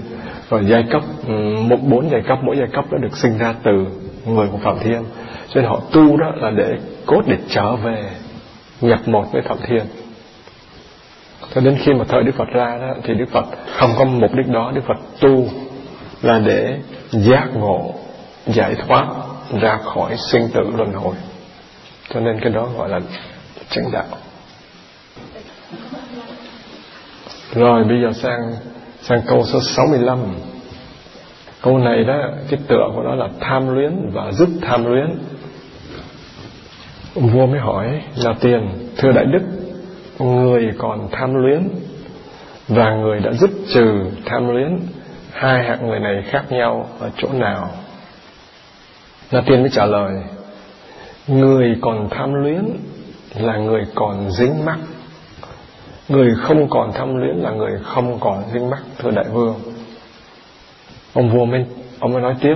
rồi giai cấp ừ, một bốn giai cấp, mỗi giai cấp đã được sinh ra từ người của phạm thiên. Cho nên họ tu đó là để cốt để trở về nhập một với phạm thiên. Cho đến khi mà thời đức phật ra đó, thì đức phật không có mục đích đó. Đức phật tu là để giác ngộ, giải thoát, ra khỏi sinh tử luân hồi. Cho nên cái đó gọi là chánh đạo. Rồi bây giờ sang sang câu số 65 câu này đó, cái tựa của nó là tham luyến và dứt tham luyến. Vua mới hỏi, là tiền, thưa đại đức, người còn tham luyến và người đã dứt trừ tham luyến, hai hạng người này khác nhau ở chỗ nào? La Tiên mới trả lời, Người còn tham luyến Là người còn dính mắc. Người không còn tham luyến Là người không còn dính mắc Thưa đại vương. Ông vua mới, ông mới nói tiếp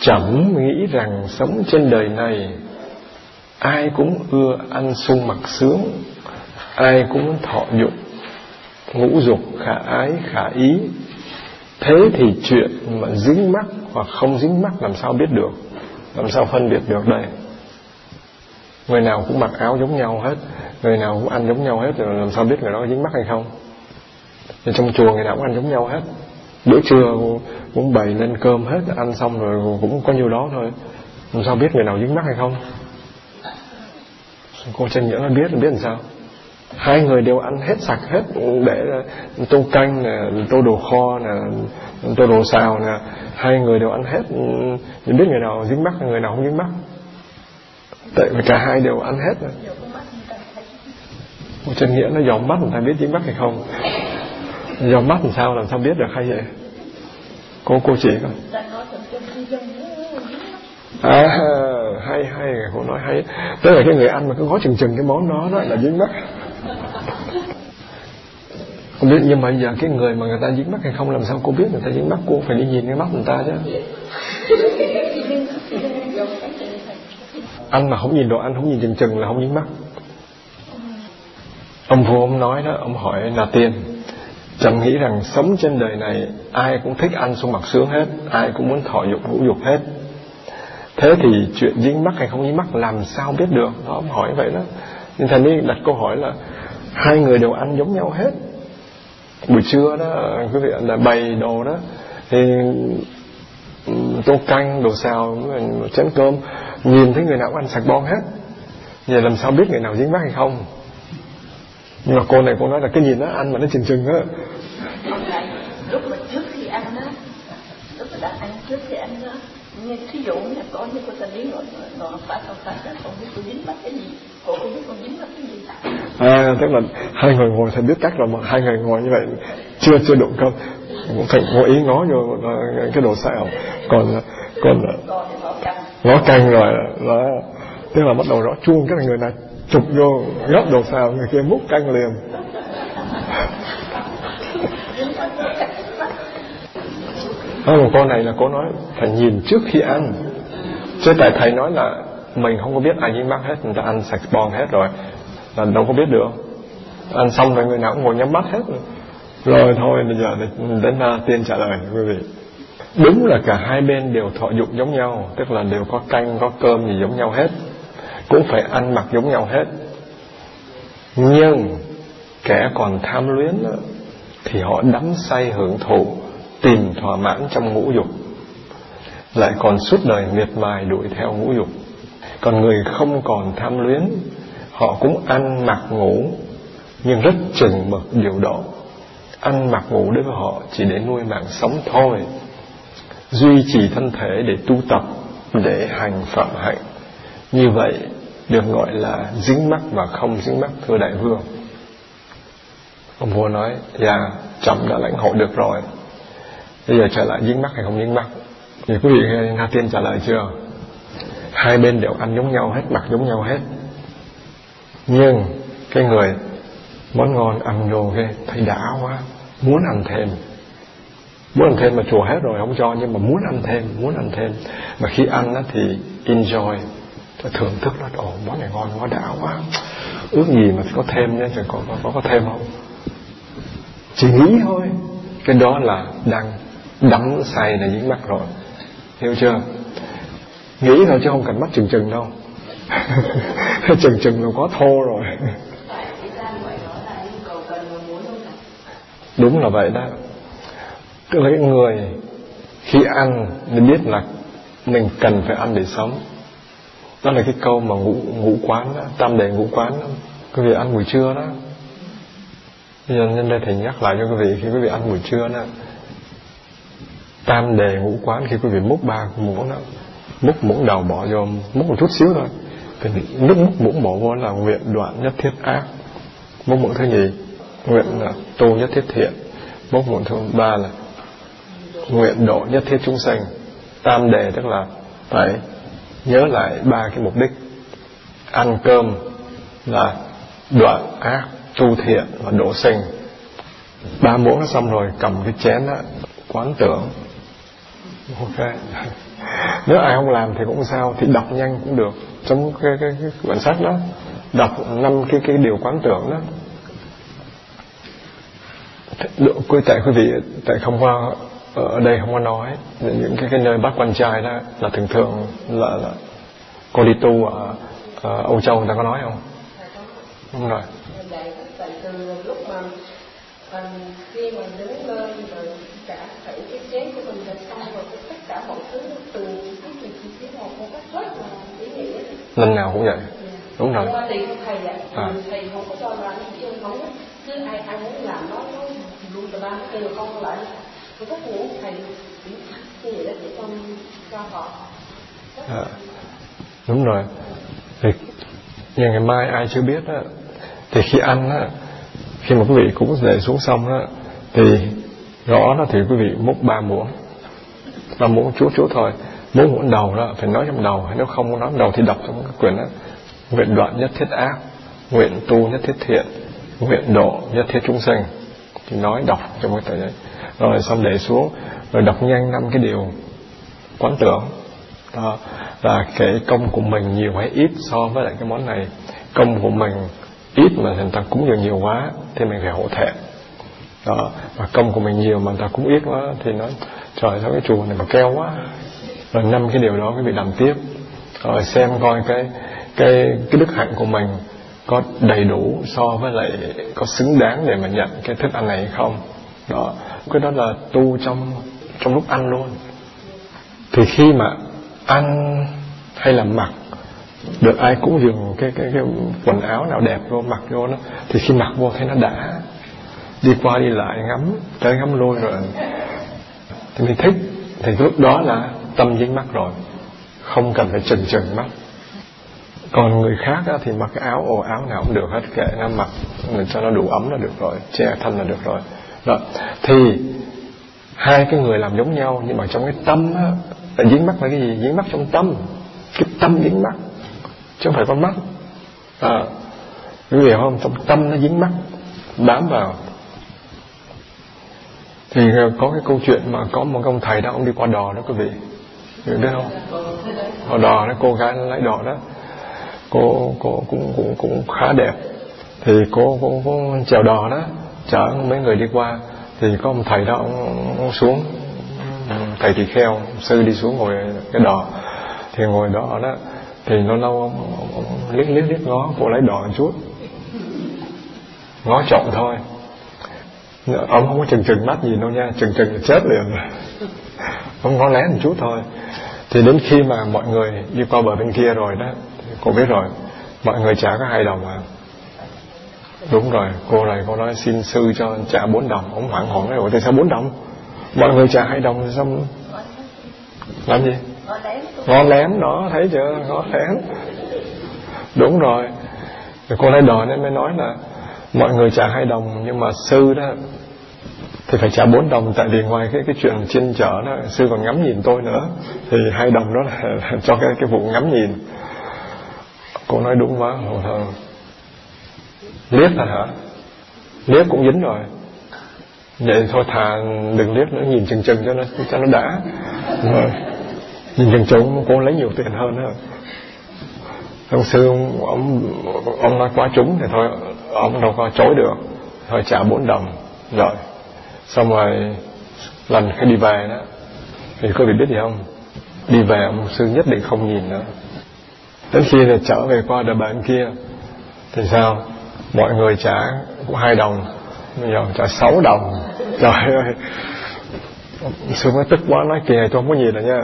Chẳng nghĩ rằng sống trên đời này Ai cũng ưa ăn sung mặc sướng Ai cũng thọ dụng Ngũ dục khả ái khả ý. Thế thì chuyện mà dính mắc hoặc không dính mắc làm sao biết được Làm sao phân biệt được đây? Người nào cũng mặc áo giống nhau hết. Người nào cũng ăn giống nhau hết, Rồi làm sao biết người đó dính mắc hay không? Thì trong chùa người nào cũng ăn giống nhau hết. Bữa trưa cũng bày lên cơm hết, Ăn xong rồi cũng có nhiêu đó thôi. Làm sao biết người nào dính mắc hay không? Cô chân nhẫn nó biết biết làm sao? Hai người đều ăn hết sạch hết, để tô canh nè, tô đồ kho nè, tô đồ xào nè. Hai người đều ăn hết. Biết người nào dính mắc người nào không dính mắc tại vì cả hai đều ăn hết một chân nghĩa nó dòm mắt người ta biết dính mắc hay không? Dòm mắt làm sao làm sao biết được hay vậy? Cô cô chỉ coi. À hay hay cô nói hay. Tức là cái người ăn mà cứ gói chừng chừng cái món đó đó là dính mắt không biết nhưng mà giờ cái người mà người ta dính mắt hay không làm sao cô biết người ta dính mắt cô phải đi nhìn cái mắt người ta chứ ăn mà không nhìn đồ ăn, không nhìn chừng chừng là không dính mắt. Ông vua ông nói đó, ông hỏi là tiền chẳng nghĩ rằng sống trên đời này, ai cũng thích ăn sung mặc sướng hết, ai cũng muốn thọ dục hữu dục hết. Thế thì chuyện dính mắc hay không dính mắc làm sao biết được? Đó, ông hỏi vậy đó. Nhưng thầy Niên đặt câu hỏi là, hai người đều ăn giống nhau hết. Buổi trưa đó, quý vị là bày đồ đó. Thì tô canh, đồ xào, chén cơm nhìn thấy người nào cũng ăn sạch bon hết vậy làm sao biết người nào dính mắc hay không? Nhưng mà cô này cô nói là cái nhìn nó ăn mà nó chừng chừng á. Lúc mà trước khi ăn đó lúc mà đã ăn trước khi ăn đó như thí dụ như có như cô ta lý nó nó không phải là không biết tôi dính bắt cái gì cô không biết con dính bắt cái gì. À tức là hai người ngồi thì biết cách rồi mà hai người ngồi như vậy chưa chưa đụng cơm. Phải ngồi ý ngó vô cái đồ xào còn còn ngó canh rồi là tức là bắt đầu rõ chuông cái là người này chụp vô góc đồ xào người kia múc canh liền. À, một con này là cô nói phải nhìn trước khi ăn. Chứ tại thầy nói là mình không có biết ai dính mắc hết người ta ăn sạch bon hết rồi. Là đâu có biết được. Ăn xong rồi người nào cũng ngồi nhắm mắt hết. Rồi, rồi thôi bây giờ đến uh, tiên trả lời quý vị đúng là cả hai bên đều thọ dụng giống nhau, tức là đều có canh, có cơm gì giống nhau hết, cũng phải ăn mặc giống nhau hết. Nhưng kẻ còn tham luyến thì họ đắm say hưởng thụ, tìm thỏa mãn trong ngũ dục, lại còn suốt đời miệt mài đuổi theo ngũ dục. Còn người không còn tham luyến, họ cũng ăn mặc ngủ, nhưng rất chừng mực điều độ. Ăn mặc ngủ đối với họ chỉ để nuôi mạng sống thôi duy trì thân thể để tu tập, để hành phạm hạnh. Như vậy được gọi là dính mắc và không dính mắc, thưa đại vương. Ông vua nói dạ chậm đã lãnh hội được rồi. Bây giờ trở lại dính mắc hay không dính mắc? Thì quý vị nghe nga tiên trả lời chưa? Hai bên đều ăn giống nhau hết, mặc giống nhau hết. Nhưng cái người món ngon ăn vô cái thấy đã quá, muốn ăn thêm muốn ăn thêm mà chùa hết rồi không cho nhưng mà muốn ăn thêm muốn ăn thêm. Mà khi ăn đó thì enjoy thưởng thức là ồ món này ngon quá đã quá. Ước gì mà có thêm nhé có, có, có, có thêm không? Chỉ nghĩ thôi. Cái đó là đang đắm say là dính mắt rồi. Hiểu chưa? Nghĩ thôi chứ không cần mắt chừng chừng đâu. Chừng chừng là có thô rồi. Đúng là vậy đó cái người khi ăn nên biết là mình cần phải ăn để sống. Đó là cái câu mà ngũ ngũ quán đó, tam đề ngũ quán đó. quý vị ăn buổi trưa đó. Bây giờ nhân đây thầy nhắc lại cho quý vị khi quý vị ăn buổi trưa đó tam đề ngũ quán khi quý vị múc ba muỗng đó múc muỗng đầu bỏ vô múc một chút xíu thôi. Thì nước múc muỗng bỏ vô là nguyện đoạn nhất thiết ác. Múc muỗng thứ nhì nguyện là tu nhất thiết thiện. Múc muỗng thứ ba là nguyện độ nhất thiết chúng sanh. Tam đề tức là phải nhớ lại ba cái mục đích. Ăn cơm là đoạn ác tu thiện và độ sinh ba muỗng xong rồi cầm cái chén đó quán tưởng. Ok. Nếu ai không làm thì cũng sao thì đọc nhanh cũng được. Trong cái cái, cái bản sách đó đọc năm cái cái điều quán tưởng đó. Độ, tại quý vị tại không hoa ở đây không có nói. Những cái, cái nơi bắt quan trai đó là thường thường là, là cô đi tu ở, ở Âu Châu người ta có nói không? Đúng rồi. Khi mình đứng lên rồi cả thử cái chén của mình là xong rồi tất cả mọi thứ từ cái gì chi tiết một một cách rất là ý nghĩa. Lần nào cũng vậy. Đúng rồi. Thầy à. thầy không có cho là không cứ ai ai muốn làm nó nó luôn từ ba từ không lại tôi rất thầy như vậy đó để con cho họ. À, đúng rồi. Thì như ngày mai ai chưa biết á thì khi ăn á khi mà quý vị cũng để xuống xong á thì rõ đó thì quý vị múc ba muỗng. Ba muỗng chút chút thôi. Bốn muỗng đầu đó phải nói trong đầu. Nếu không nói trong đầu thì đọc trong cái quyển đó nguyện đoạn nhất thiết ác nguyện tu nhất thiết thiện nguyện độ nhất thiết chúng sinh. Thì nói đọc trong cái tờ đấy rồi xong để xuống, rồi đọc nhanh năm cái điều quán tưởng. Đó. Là cái công của mình nhiều hay ít so với lại cái món này. Công của mình ít mà người ta cúng dường nhiều quá, thì mình phải hổ thẹn. Đó. Và công của mình nhiều mà người ta cúng ít quá, thì nó, trời, sao cái chùa này mà keo quá. Rồi năm cái điều đó quý vị làm tiếp. Rồi xem coi cái cái cái đức hạnh của mình có đầy đủ so với lại có xứng đáng để mà nhận cái thức ăn này hay không. Đó cái đó là tu trong trong lúc ăn luôn. Thì khi mà ăn hay là mặc được ai cũng dùng cái cái cái quần áo nào đẹp vô mặc vô nó thì khi mặc vô thấy nó đã. Đi qua đi lại ngắm tới ngắm lui rồi. Thì mình thích. Thì lúc đó là tâm dính mắt rồi. Không cần phải chừng chừng mắt. Còn người khác á, thì mặc cái áo ồ áo nào cũng được hết kệ nó mặc. Mình cho nó đủ ấm là được rồi che thân là được rồi đó thì hai cái người làm giống nhau nhưng mà trong cái tâm á là dính mắt là cái gì? Dính mắt trong tâm. Cái tâm dính mắt chứ không phải con mắt. À, quý vị không? Trong tâm nó dính mắt bám vào. Thì à, có cái câu chuyện mà có một ông thầy đó ông đi qua đò đó quý vị. Hiểu biết không? Ở đò đó cô gái lái đò đó. Cô cô cũng cũng cũng khá đẹp. Thì cô cô, cô chèo đò đó chở mấy người đi qua thì có ông thầy đó ông, ông xuống. Thầy thì kheo sư đi xuống ngồi cái đò. Thì ngồi đò đó thì lâu lâu ông, ông, ông liếc liếc liếc ngó cô lấy đò một chút. Ngó trọng thôi. Ông không có chừng chừng mắt gì đâu nha chừng chừng chết liền ông ngó lén một chút thôi. Thì đến khi mà mọi người đi qua bờ bên kia rồi đó cô biết rồi mọi người trả có hai đồng à đúng rồi cô này cô nói xin sư cho trả bốn đồng. Ông hoảng hồn nói tại sao bốn đồng? Mọi người trả hai đồng thì xong làm gì? Ngon lén đó thấy chưa? Ngon lén. Đúng rồi. Thì cô lấy đòi nên mới nói là mọi người trả hai đồng nhưng mà sư đó thì phải trả bốn đồng tại vì ngoài cái cái chuyện trên chợ đó sư còn ngắm nhìn tôi nữa. Thì hai đồng đó là, là cho cái cái vụ ngắm nhìn. Cô nói đúng quá hồ thơ liếc là hả? Liếc cũng dính rồi. Vậy thôi thà đừng liếc nữa nhìn chừng chừng cho nó cho nó đã. Rồi. Nhìn chừng chừng cô lấy nhiều tiền hơn đó. Ông sư ông, ông, ông nói quá trúng thì thôi ông đâu có chối được. Thôi trả bốn đồng. Rồi. Xong rồi lần khi đi về đó thì có vị biết gì không? Đi về ông sư nhất định không nhìn nữa. Đến khi là trở về qua đời bạn kia thì sao? Mọi người trả cũng hai đồng bây giờ trả sáu đồng. Trời ơi. Sư mới tức quá nói kỳ này tôi không có nhìn rồi nha.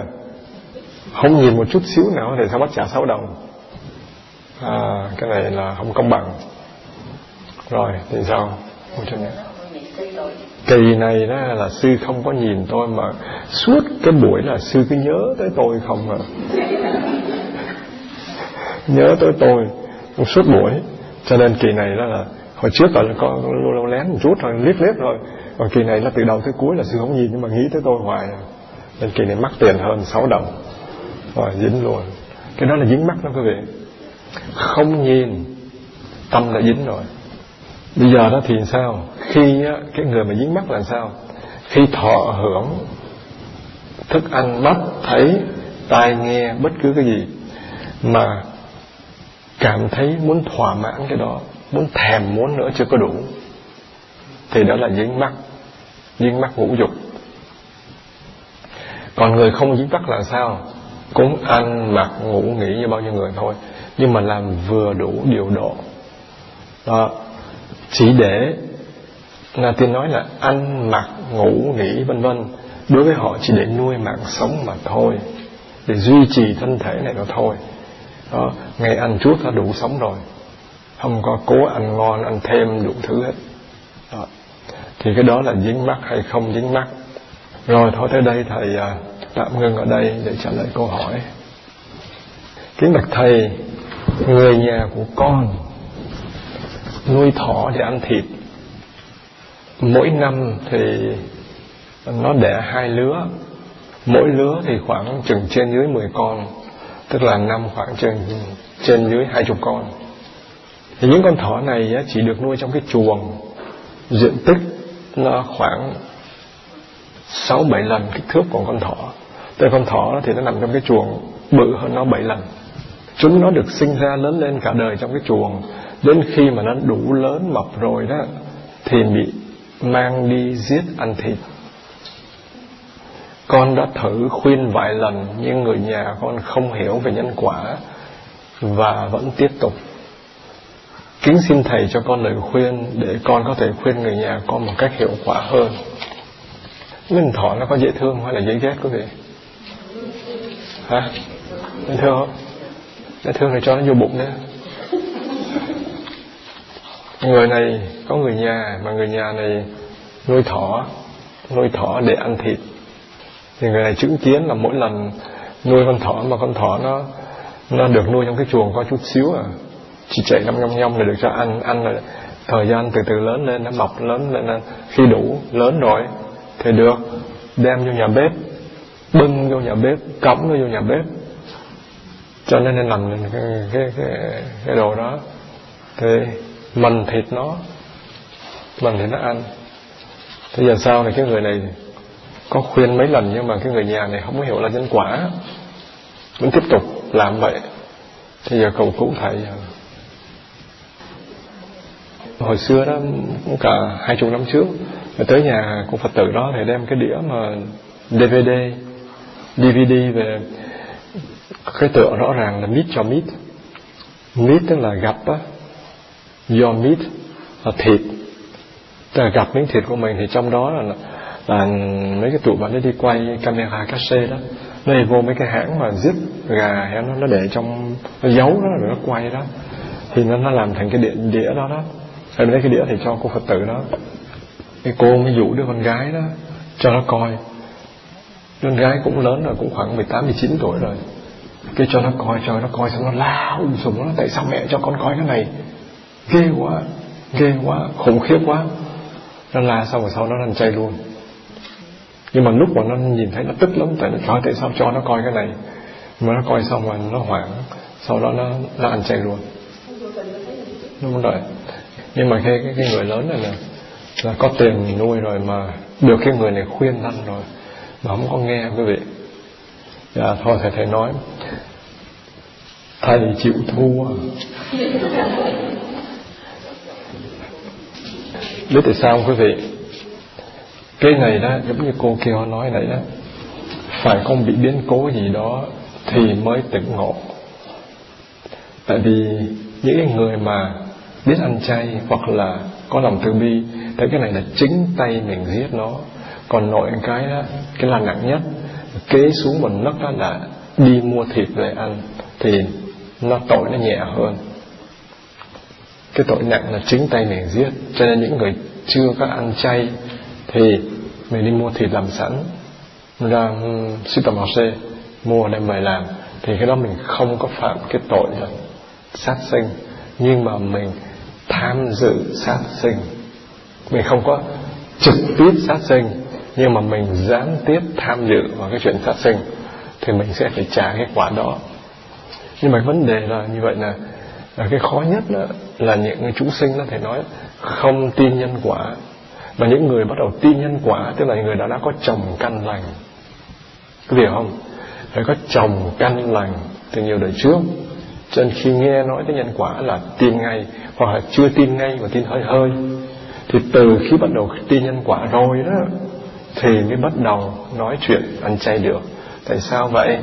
Không nhìn một chút xíu nào thì sao bắt trả sáu đồng? À, cái này là không công bằng. Rồi thì sao? Không cho nhé. kỳ này đó là sư không có nhìn tôi mà suốt cái buổi là sư cứ nhớ tới tôi không à. Nhớ tới tôi suốt buổi cho nên kỳ này đó là hồi trước là có lâu lén một chút rồi liếc liếc thôi. Còn kỳ này là từ đầu tới cuối là sư không nhìn nhưng mà nghĩ tới tôi hoài à. nên kỳ này mắc tiền hơn 6 đồng. Rồi dính luôn. Cái đó là dính mắt đó quý vị. Không nhìn tâm đã dính rồi. Bây giờ đó thì sao? Khi á, cái người mà dính mắt là sao? Khi thọ hưởng thức ăn mắt thấy tai nghe bất cứ cái gì mà cảm thấy muốn thỏa mãn cái đó, muốn thèm muốn nữa chưa có đủ. Thì đó là dính mắt dính mắt ngũ dục. Còn người không dính mắt là sao? Cũng ăn, mặc, ngủ, nghỉ như bao nhiêu người thôi. Nhưng mà làm vừa đủ điều độ. Đó. Chỉ để là tiên nói là ăn, mặc, ngủ, nghỉ, vân vân. Đối với họ chỉ để nuôi mạng sống mà thôi. Để duy trì thân thể này đó thôi đó ngày ăn chút là đủ sống rồi. Không có cố ăn ngon, ăn thêm đủ thứ hết. Đó. thì cái đó là dính mắt hay không dính mắt rồi, thôi tới đây thầy à, tạm ngưng ở đây để trả lời câu hỏi. Kính bạch thầy, người nhà của con nuôi thỏ để ăn thịt. Mỗi năm thì nó đẻ hai lứa. Mỗi lứa thì khoảng chừng trên dưới 10 con tức là năm khoảng trên trên dưới hai chục con. Thì những con thỏ này chỉ được nuôi trong cái chuồng diện tích nó khoảng sáu bảy lần kích thước của con thỏ. Tên con thỏ thì nó nằm trong cái chuồng bự hơn nó bảy lần. Chúng nó được sinh ra lớn lên cả đời trong cái chuồng. Đến khi mà nó đủ lớn mập rồi đó, thì bị mang đi giết ăn thịt con đã thử khuyên vài lần, nhưng người nhà con không hiểu về nhân quả và vẫn tiếp tục. Kính xin thầy cho con lời khuyên để con có thể khuyên người nhà con một cách hiệu quả hơn. Mình thỏ nó có dễ thương hay là dễ ghét quý vị? Hả? Dễ thương không? Dễ thương thì cho nó vô bụng nữa người này có người nhà, mà người nhà này nuôi thỏ nuôi thỏ để ăn thịt thì người này chứng kiến là mỗi lần nuôi con thỏ mà con thỏ nó nó được nuôi trong cái chuồng có chút xíu à chỉ chạy năm nhong nhong là được cho ăn ăn là thời gian từ từ lớn lên nó mọc lớn lên khi đủ lớn rồi thì được đem vô nhà bếp bưng vô nhà bếp cắm nó vô nhà bếp. Cho nên nên làm cái, cái, cái, cái đồ đó. Thì mình thịt nó mình thì nó ăn. Thế giờ sau này cái người này có khuyên mấy lần nhưng mà cái người nhà này không có hiểu là nhân quả. Vẫn tiếp tục làm vậy. Thì giờ cầu cứu thầy hồi xưa đó cũng cả hai chục năm trước tới nhà của phật tử đó thì đem cái đĩa mà dvd dvd về cái tựa rõ ràng là mít cho mít, mít tức là gặp á do mít là thịt. Tức là gặp miếng thịt của mình thì trong đó là là mấy cái tụ bạn nó đi quay camera cassette đó, nó đi vô mấy cái hãng mà giết gà nó nó để trong, nó giấu đó rồi nó quay đó. Thì nó nó làm thành cái đĩa đĩa đó đó. Rồi lấy cái đĩa thì cho cô phật tử đó. Cái cô mới dụ đứa con gái đó, cho nó coi. Đứa con gái cũng lớn rồi, cũng khoảng 18 19 tuổi rồi. Cái cho nó coi, cho nó coi xong nó lao sùng nó, tại sao mẹ cho con coi cái này? Ghê quá ghê quá, khủng khiếp quá. Nó la xong rồi sau nó ăn chay luôn nhưng mà lúc mà nó nhìn thấy nó tức lắm tại nó nói tại sao cho nó coi cái này. Mà nó coi xong rồi nó hoảng sau đó nó nó ăn chay luôn. Đúng rồi. Nhưng mà khi cái, cái người lớn này là là có tiền nuôi rồi mà được cái người này khuyên ăn rồi mà không có nghe quý vị. Dạ thôi thầy thầy nói. Thầy chịu thua. Biết tại sao không quý vị? Cái này đó, giống như cô kia nói này đó, phải không bị biến cố gì đó thì mới tỉnh ngộ. Tại vì những người mà biết ăn chay hoặc là có lòng từ bi thấy cái này là chính tay mình giết nó. Còn nội cái đó, cái là nặng nhất, kế xuống một nấc đó là đi mua thịt về ăn, thì nó tội nó nhẹ hơn. Cái tội nặng là chính tay mình giết, cho nên những người chưa có ăn chay thì mình đi mua thịt làm sẵn. Ra ừ, supermarket mua đem về làm. Thì cái đó mình không có phạm cái tội là sát sinh. Nhưng mà mình tham dự sát sinh. Mình không có trực tiếp sát sinh nhưng mà mình gián tiếp tham dự vào cái chuyện sát sinh thì mình sẽ phải trả cái quả đó. Nhưng mà vấn đề là như vậy là, là cái khó nhất đó, là những người chúng sinh nó thể nói không tin nhân quả và những người bắt đầu tin nhân quả, tức là người đã đã có chồng căn lành. Có hiểu không? Phải có chồng căn lành từ nhiều đời trước. Cho nên khi nghe nói tới nhân quả là tin ngay, hoặc là chưa tin ngay mà tin hơi hơi, thì từ khi bắt đầu tin nhân quả rồi đó, thì mới bắt đầu nói chuyện, ăn chay được. Tại sao vậy?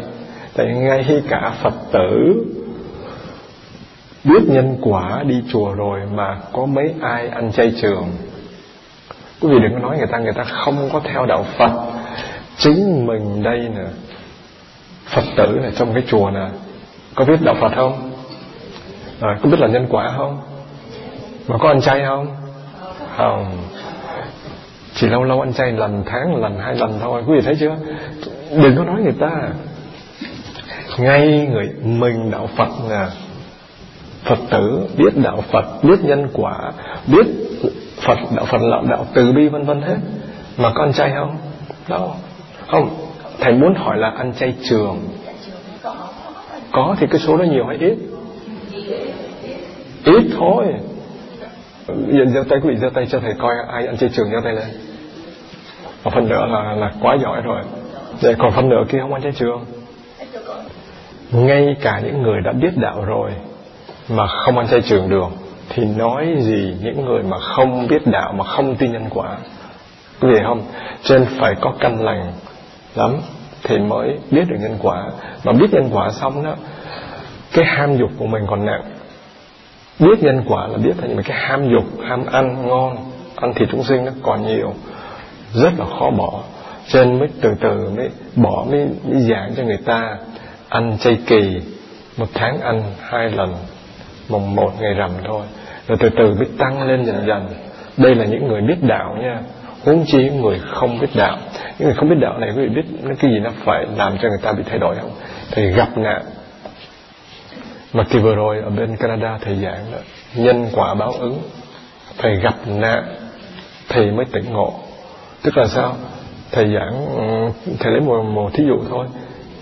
Tại ngay cả phật tử biết nhân quả đi chùa rồi mà có mấy ai ăn chay trường quý vị đừng có nói người ta người ta không có theo đạo phật. Chính mình đây nè phật tử này trong cái chùa nè có biết đạo phật không? À, có biết là nhân quả không? Mà có ăn chay không? Không. Chỉ lâu lâu ăn chay lần tháng lần hai lần thôi. Quý vị thấy chưa? Đừng có nói người ta. Ngay người mình đạo phật nè phật tử biết đạo phật biết nhân quả biết phật, đạo phật là đạo từ bi, vân vân hết. Mà có ăn chay không? Đâu không. Thầy muốn hỏi là ăn chay trường. Có thì cái số đó nhiều hay ít? Ít thôi. Nhìn giơ tay quý vị, giơ tay cho thầy coi ai ăn chay trường giơ tay lên. Một phần nữa là là quá giỏi rồi. Để còn phần nữa kia không ăn chay trường? Ngay cả những người đã biết đạo rồi Mà không ăn chay trường được. Thì nói gì những người mà không biết đạo Mà không tin nhân quả? Quý vị không? Cho nên phải có căn lành lắm Thì mới biết được nhân quả. Mà biết nhân quả xong đó Cái ham dục của mình còn nặng. Biết nhân quả là biết thôi nhưng mà cái ham dục ham ăn ngon ăn thịt chúng sinh nó còn nhiều rất là khó bỏ. Cho nên mới từ từ mới bỏ mới, mới giảng cho người ta ăn chay kỳ một tháng ăn hai lần mùng một ngày rằm thôi. Rồi từ từ biết tăng lên dần dần. Đây là những người biết đạo nha. Huống chi người không biết đạo. Những người không biết đạo này quý vị biết cái gì nó phải làm cho người ta bị thay đổi không? Thì gặp nạn. Mà kỳ vừa rồi ở bên Canada thầy giảng đó nhân quả báo ứng. Thầy gặp nạn thầy mới tỉnh ngộ. Tức là sao? Thầy giảng thầy lấy một, một thí dụ thôi.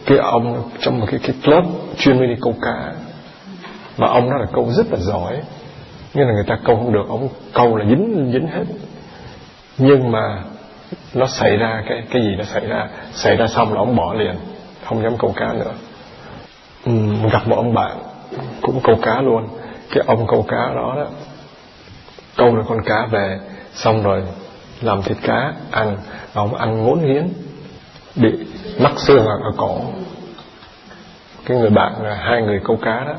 Cái ông trong một cái cái club chuyên đi câu cá mà ông đó là câu rất là giỏi. Nhưng là người ta câu không được ông câu là dính dính hết. Nhưng mà nó xảy ra cái cái gì nó xảy ra? Xảy ra xong là ông bỏ liền không dám câu cá nữa. Ừ, gặp một ông bạn cũng câu cá luôn. Cái ông câu cá đó đó câu được con cá về xong rồi làm thịt cá ăn. Ông ăn ngốn nghiến bị mắc xương ở, ở cổ. Cái người bạn là hai người câu cá đó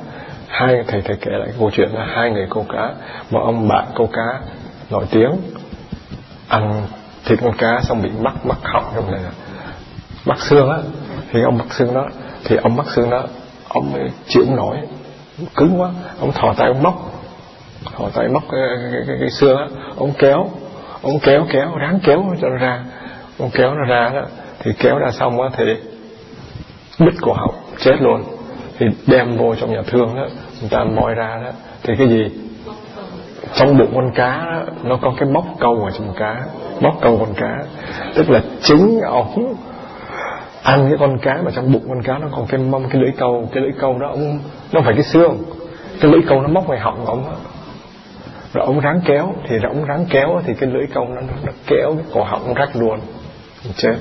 hai thầy thầy kể lại câu chuyện là hai người câu cá một ông bạn câu cá nổi tiếng ăn thịt con cá xong bị mắc mắc họng trong này. Mắc xương á thì ông mắc xương đó thì ông mắc xương đó ông chịu không nổi cứng quá. Ông thò tay ông móc thò tay móc cái, cái, cái, cái xương á ông kéo ông kéo kéo ráng kéo cho nó ra. Ông kéo nó ra đó thì kéo ra xong á thì bít cổ họng chết luôn. Thì đem vô trong nhà thương đó người ta moi ra đó. Thì cái gì? Trong bụng con cá đó, nó có cái móc câu ở trong cá. Móc câu con cá. Tức là chính ổng ăn cái con cá mà trong bụng con cá nó còn cái mông cái lưỡi câu. Cái lưỡi câu đó ông nó phải cái xương. Cái lưỡi câu nó móc ngoài họng ổng rồi ông ráng kéo. Thì ông ráng kéo thì cái lưỡi câu nó, nó kéo cái cổ họng rách luôn. Chết.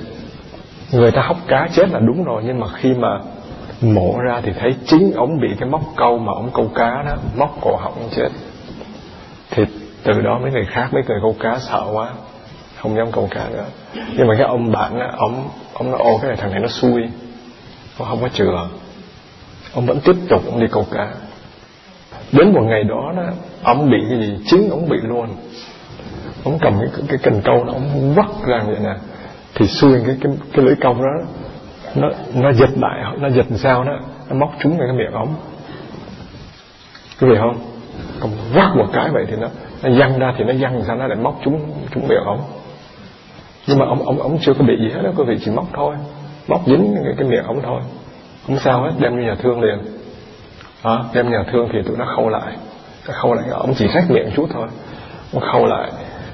Người ta hóc cá chết là đúng rồi. Nhưng mà khi mà mổ ra thì thấy chính ông bị cái móc câu mà ông câu cá đó, móc cổ họng chết. Thì từ đó mấy người khác, mấy người câu cá sợ quá, không dám câu cá nữa. Nhưng mà cái ông bạn á ông ông nói, ô, cái này thằng này nó xui, nó không có chừa. Ông vẫn tiếp tục ông đi câu cá. Đến một ngày đó đó ông bị cái gì? Chính ông bị luôn. Ông cầm cái cái cần câu nó ông vắt ra vậy nè. Thì xuyên cái cái cái lưỡi câu đó nó nó giật lại nó giật làm sao đó. Nó móc trúng cái miệng ống. Có gì không? Còn quát một cái vậy thì nó nó văng ra thì nó văng sao nó lại móc trúng trúng miệng ống. Nhưng mà ông ông ông chưa có bị gì hết đó quý vị chỉ móc thôi. Móc dính cái, cái miệng ống thôi. Không sao hết đem đi nhà thương liền. À, đem nhà thương thì tụi nó khâu lại. Khâu lại ông chỉ rách miệng chút thôi. Ông khâu lại.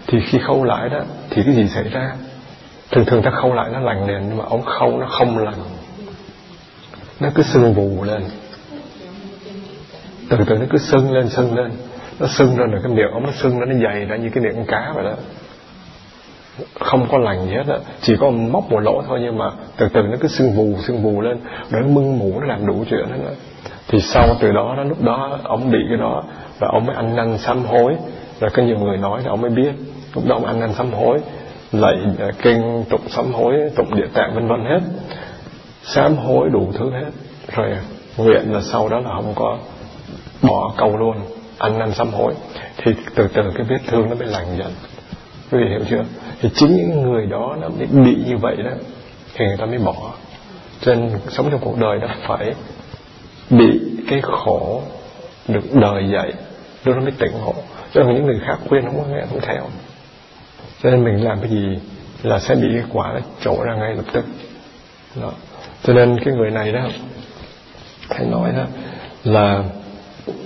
Thì khi khâu lại đó thì cái gì xảy ra? Thường thường ta khâu lại nó lành liền, nhưng mà ông khâu nó không lành. Nó cứ sưng vù lên. Từ từ nó cứ sưng lên sưng lên. Nó sưng lên rồi cái miệng ông nó sưng nó nó dày ra như cái miệng con cá vậy đó. Không có lành gì hết á. Chỉ có móc một lỗ thôi, nhưng mà từ từ nó cứ sưng vù sưng vù lên. Rồi nó mưng mủ, nó làm đủ chuyện hết đó thì sau, từ đó đó lúc đó ông bị cái đó và ông mới ăn năn sám hối. Rồi có nhiều người nói là ông mới biết. Lúc đó ông ăn năn sám hối lạy à, kinh tụng sám hối tụng địa tạng vân vân hết. Sám hối đủ thứ hết. Rồi à, nguyện là sau đó là không có bỏ câu luôn. Ăn năn sám hối. Thì từ từ cái vết thương nó mới lành dần. Quý vị hiểu chưa? Thì chính những người đó nó bị, bị như vậy đó thì người ta mới bỏ. Cho nên sống trong cuộc đời đó phải bị cái khổ được đời dạy lúc nó mới tỉnh ngộ. Cho nên những người khác khuyên không có nghe không theo cho nên mình làm cái gì là sẽ bị cái quả nó trổ ra ngay lập tức. Đó. cho nên cái người này đó hay nói đó, là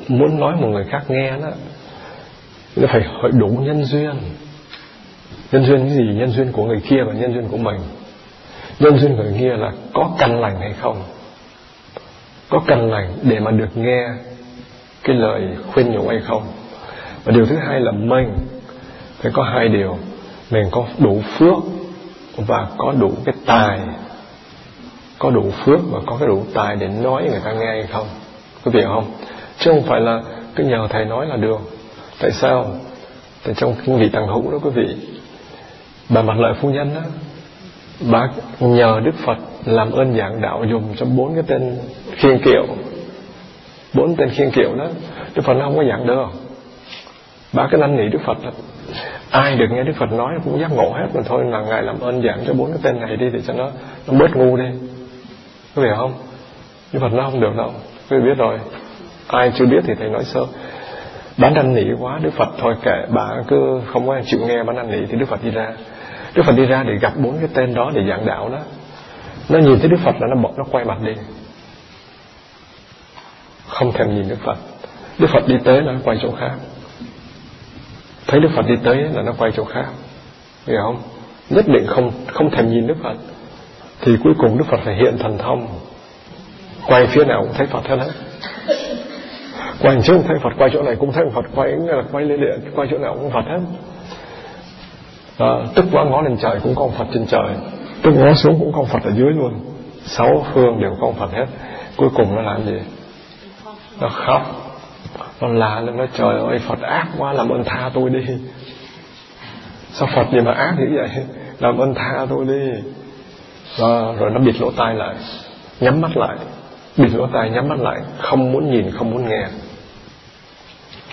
muốn nói một người khác nghe đó, nó phải hội đủ nhân duyên. Nhân duyên cái gì? Nhân duyên của người kia và nhân duyên của mình. Nhân duyên của người kia là có căn lành hay không? Có căn lành để mà được nghe cái lời khuyên nhủ hay không? Và điều thứ hai là mình phải có hai điều mình có đủ phước và có đủ cái tài. Có đủ phước và có cái đủ tài để nói người ta nghe hay không? Quý vị không? Chứ không phải là cứ nhờ thầy nói là được. Tại sao? Tại trong kinh vị tàng hữu đó, quý vị, bà mặt lợi phu nhân đó, bà nhờ đức phật làm ơn giảng đạo dùng cho bốn cái tên khiên kiệu. Bốn tên khiên kiệu đó, đức phật nó không có giảng được. Bà cái năn nỉ đức phật đó ai được nghe đức phật nói cũng giác ngộ hết mà thôi là ngài làm ơn giảng cho bốn cái tên này đi để cho nó nó bớt ngu đi. Có hiểu không? Đức phật nó không được đâu. Quý vị biết rồi. Ai chưa biết thì thầy nói sơ bán năn nỉ quá, đức phật thôi kệ. Bà cứ không có chịu nghe bán năn nỉ thì đức phật đi ra. Đức phật đi ra để gặp bốn cái tên đó để giảng đạo đó. Nó nhìn thấy đức phật là nó bỏ, nó quay mặt đi. Không thèm nhìn đức phật. Đức phật đi tới là nó quay chỗ khác thấy đức phật đi tới là nó quay chỗ khác. Hiểu không? Nhất định không không thèm nhìn đức phật. Thì cuối cùng đức phật phải hiện thần thông. Quay phía nào cũng thấy phật hết á. Quay trước thấy phật quay chỗ này cũng thấy phật quay là quay lên điện quay chỗ nào cũng phật hết. À, tức quá ngó lên trời cũng có phật trên trời. Tức ngó xuống cũng có phật ở dưới luôn. Sáu phương đều có phật hết. Cuối cùng nó làm gì? Nó khóc nó la lên nói, trời ơi, phật ác quá, làm ơn tha tôi đi. Sao phật gì mà ác như vậy? Làm ơn tha tôi đi. Và rồi nó bịt lỗ tai lại, nhắm mắt lại. Bịt lỗ tai, nhắm mắt lại, không muốn nhìn, không muốn nghe.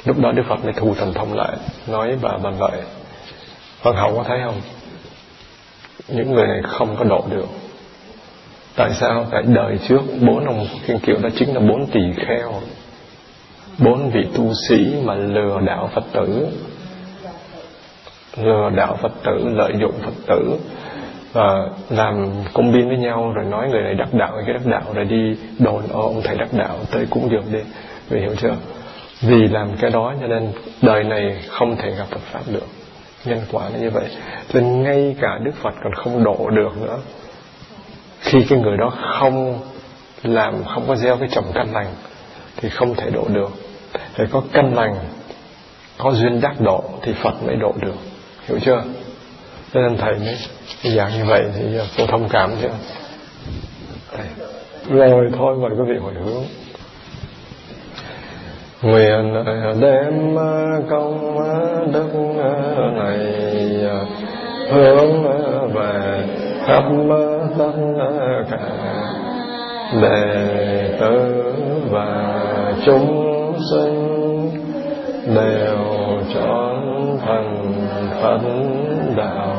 Lúc đó đức phật mới thu thần thông lại, nói bà bàn vậy. Phật hậu có thấy không? Những người này không có độ được. Tại sao? Tại đời trước, bốn ông kiên kiệu đó chính là bốn tỳ kheo bốn vị tu sĩ mà lừa đảo phật tử. Lừa đảo phật tử, lợi dụng phật tử và làm công biên với nhau, rồi nói người này đắc đạo, người kia đắc đạo, rồi đi đồn ô ông thầy đắc đạo tới cúng dường đi. Vì hiểu chưa? Vì làm cái đó cho nên đời này không thể gặp Phật pháp được. Nhân quả nó như vậy. Nên ngay cả Đức Phật còn không độ được nữa. Khi cái người đó không làm, không có gieo cái trồng căn lành thì không thể độ được. Phải có căn lành, có duyên đắc độ thì Phật mới độ được. Hiểu chưa? Cho nên thầy mới giảng như vậy thì cô thông cảm chưa? Rồi thôi, mời quý vị hồi hướng. Nguyện đem công đức này hướng về khắp tất cả đệ tử và chúng sinh đều chọn thành thánh đạo.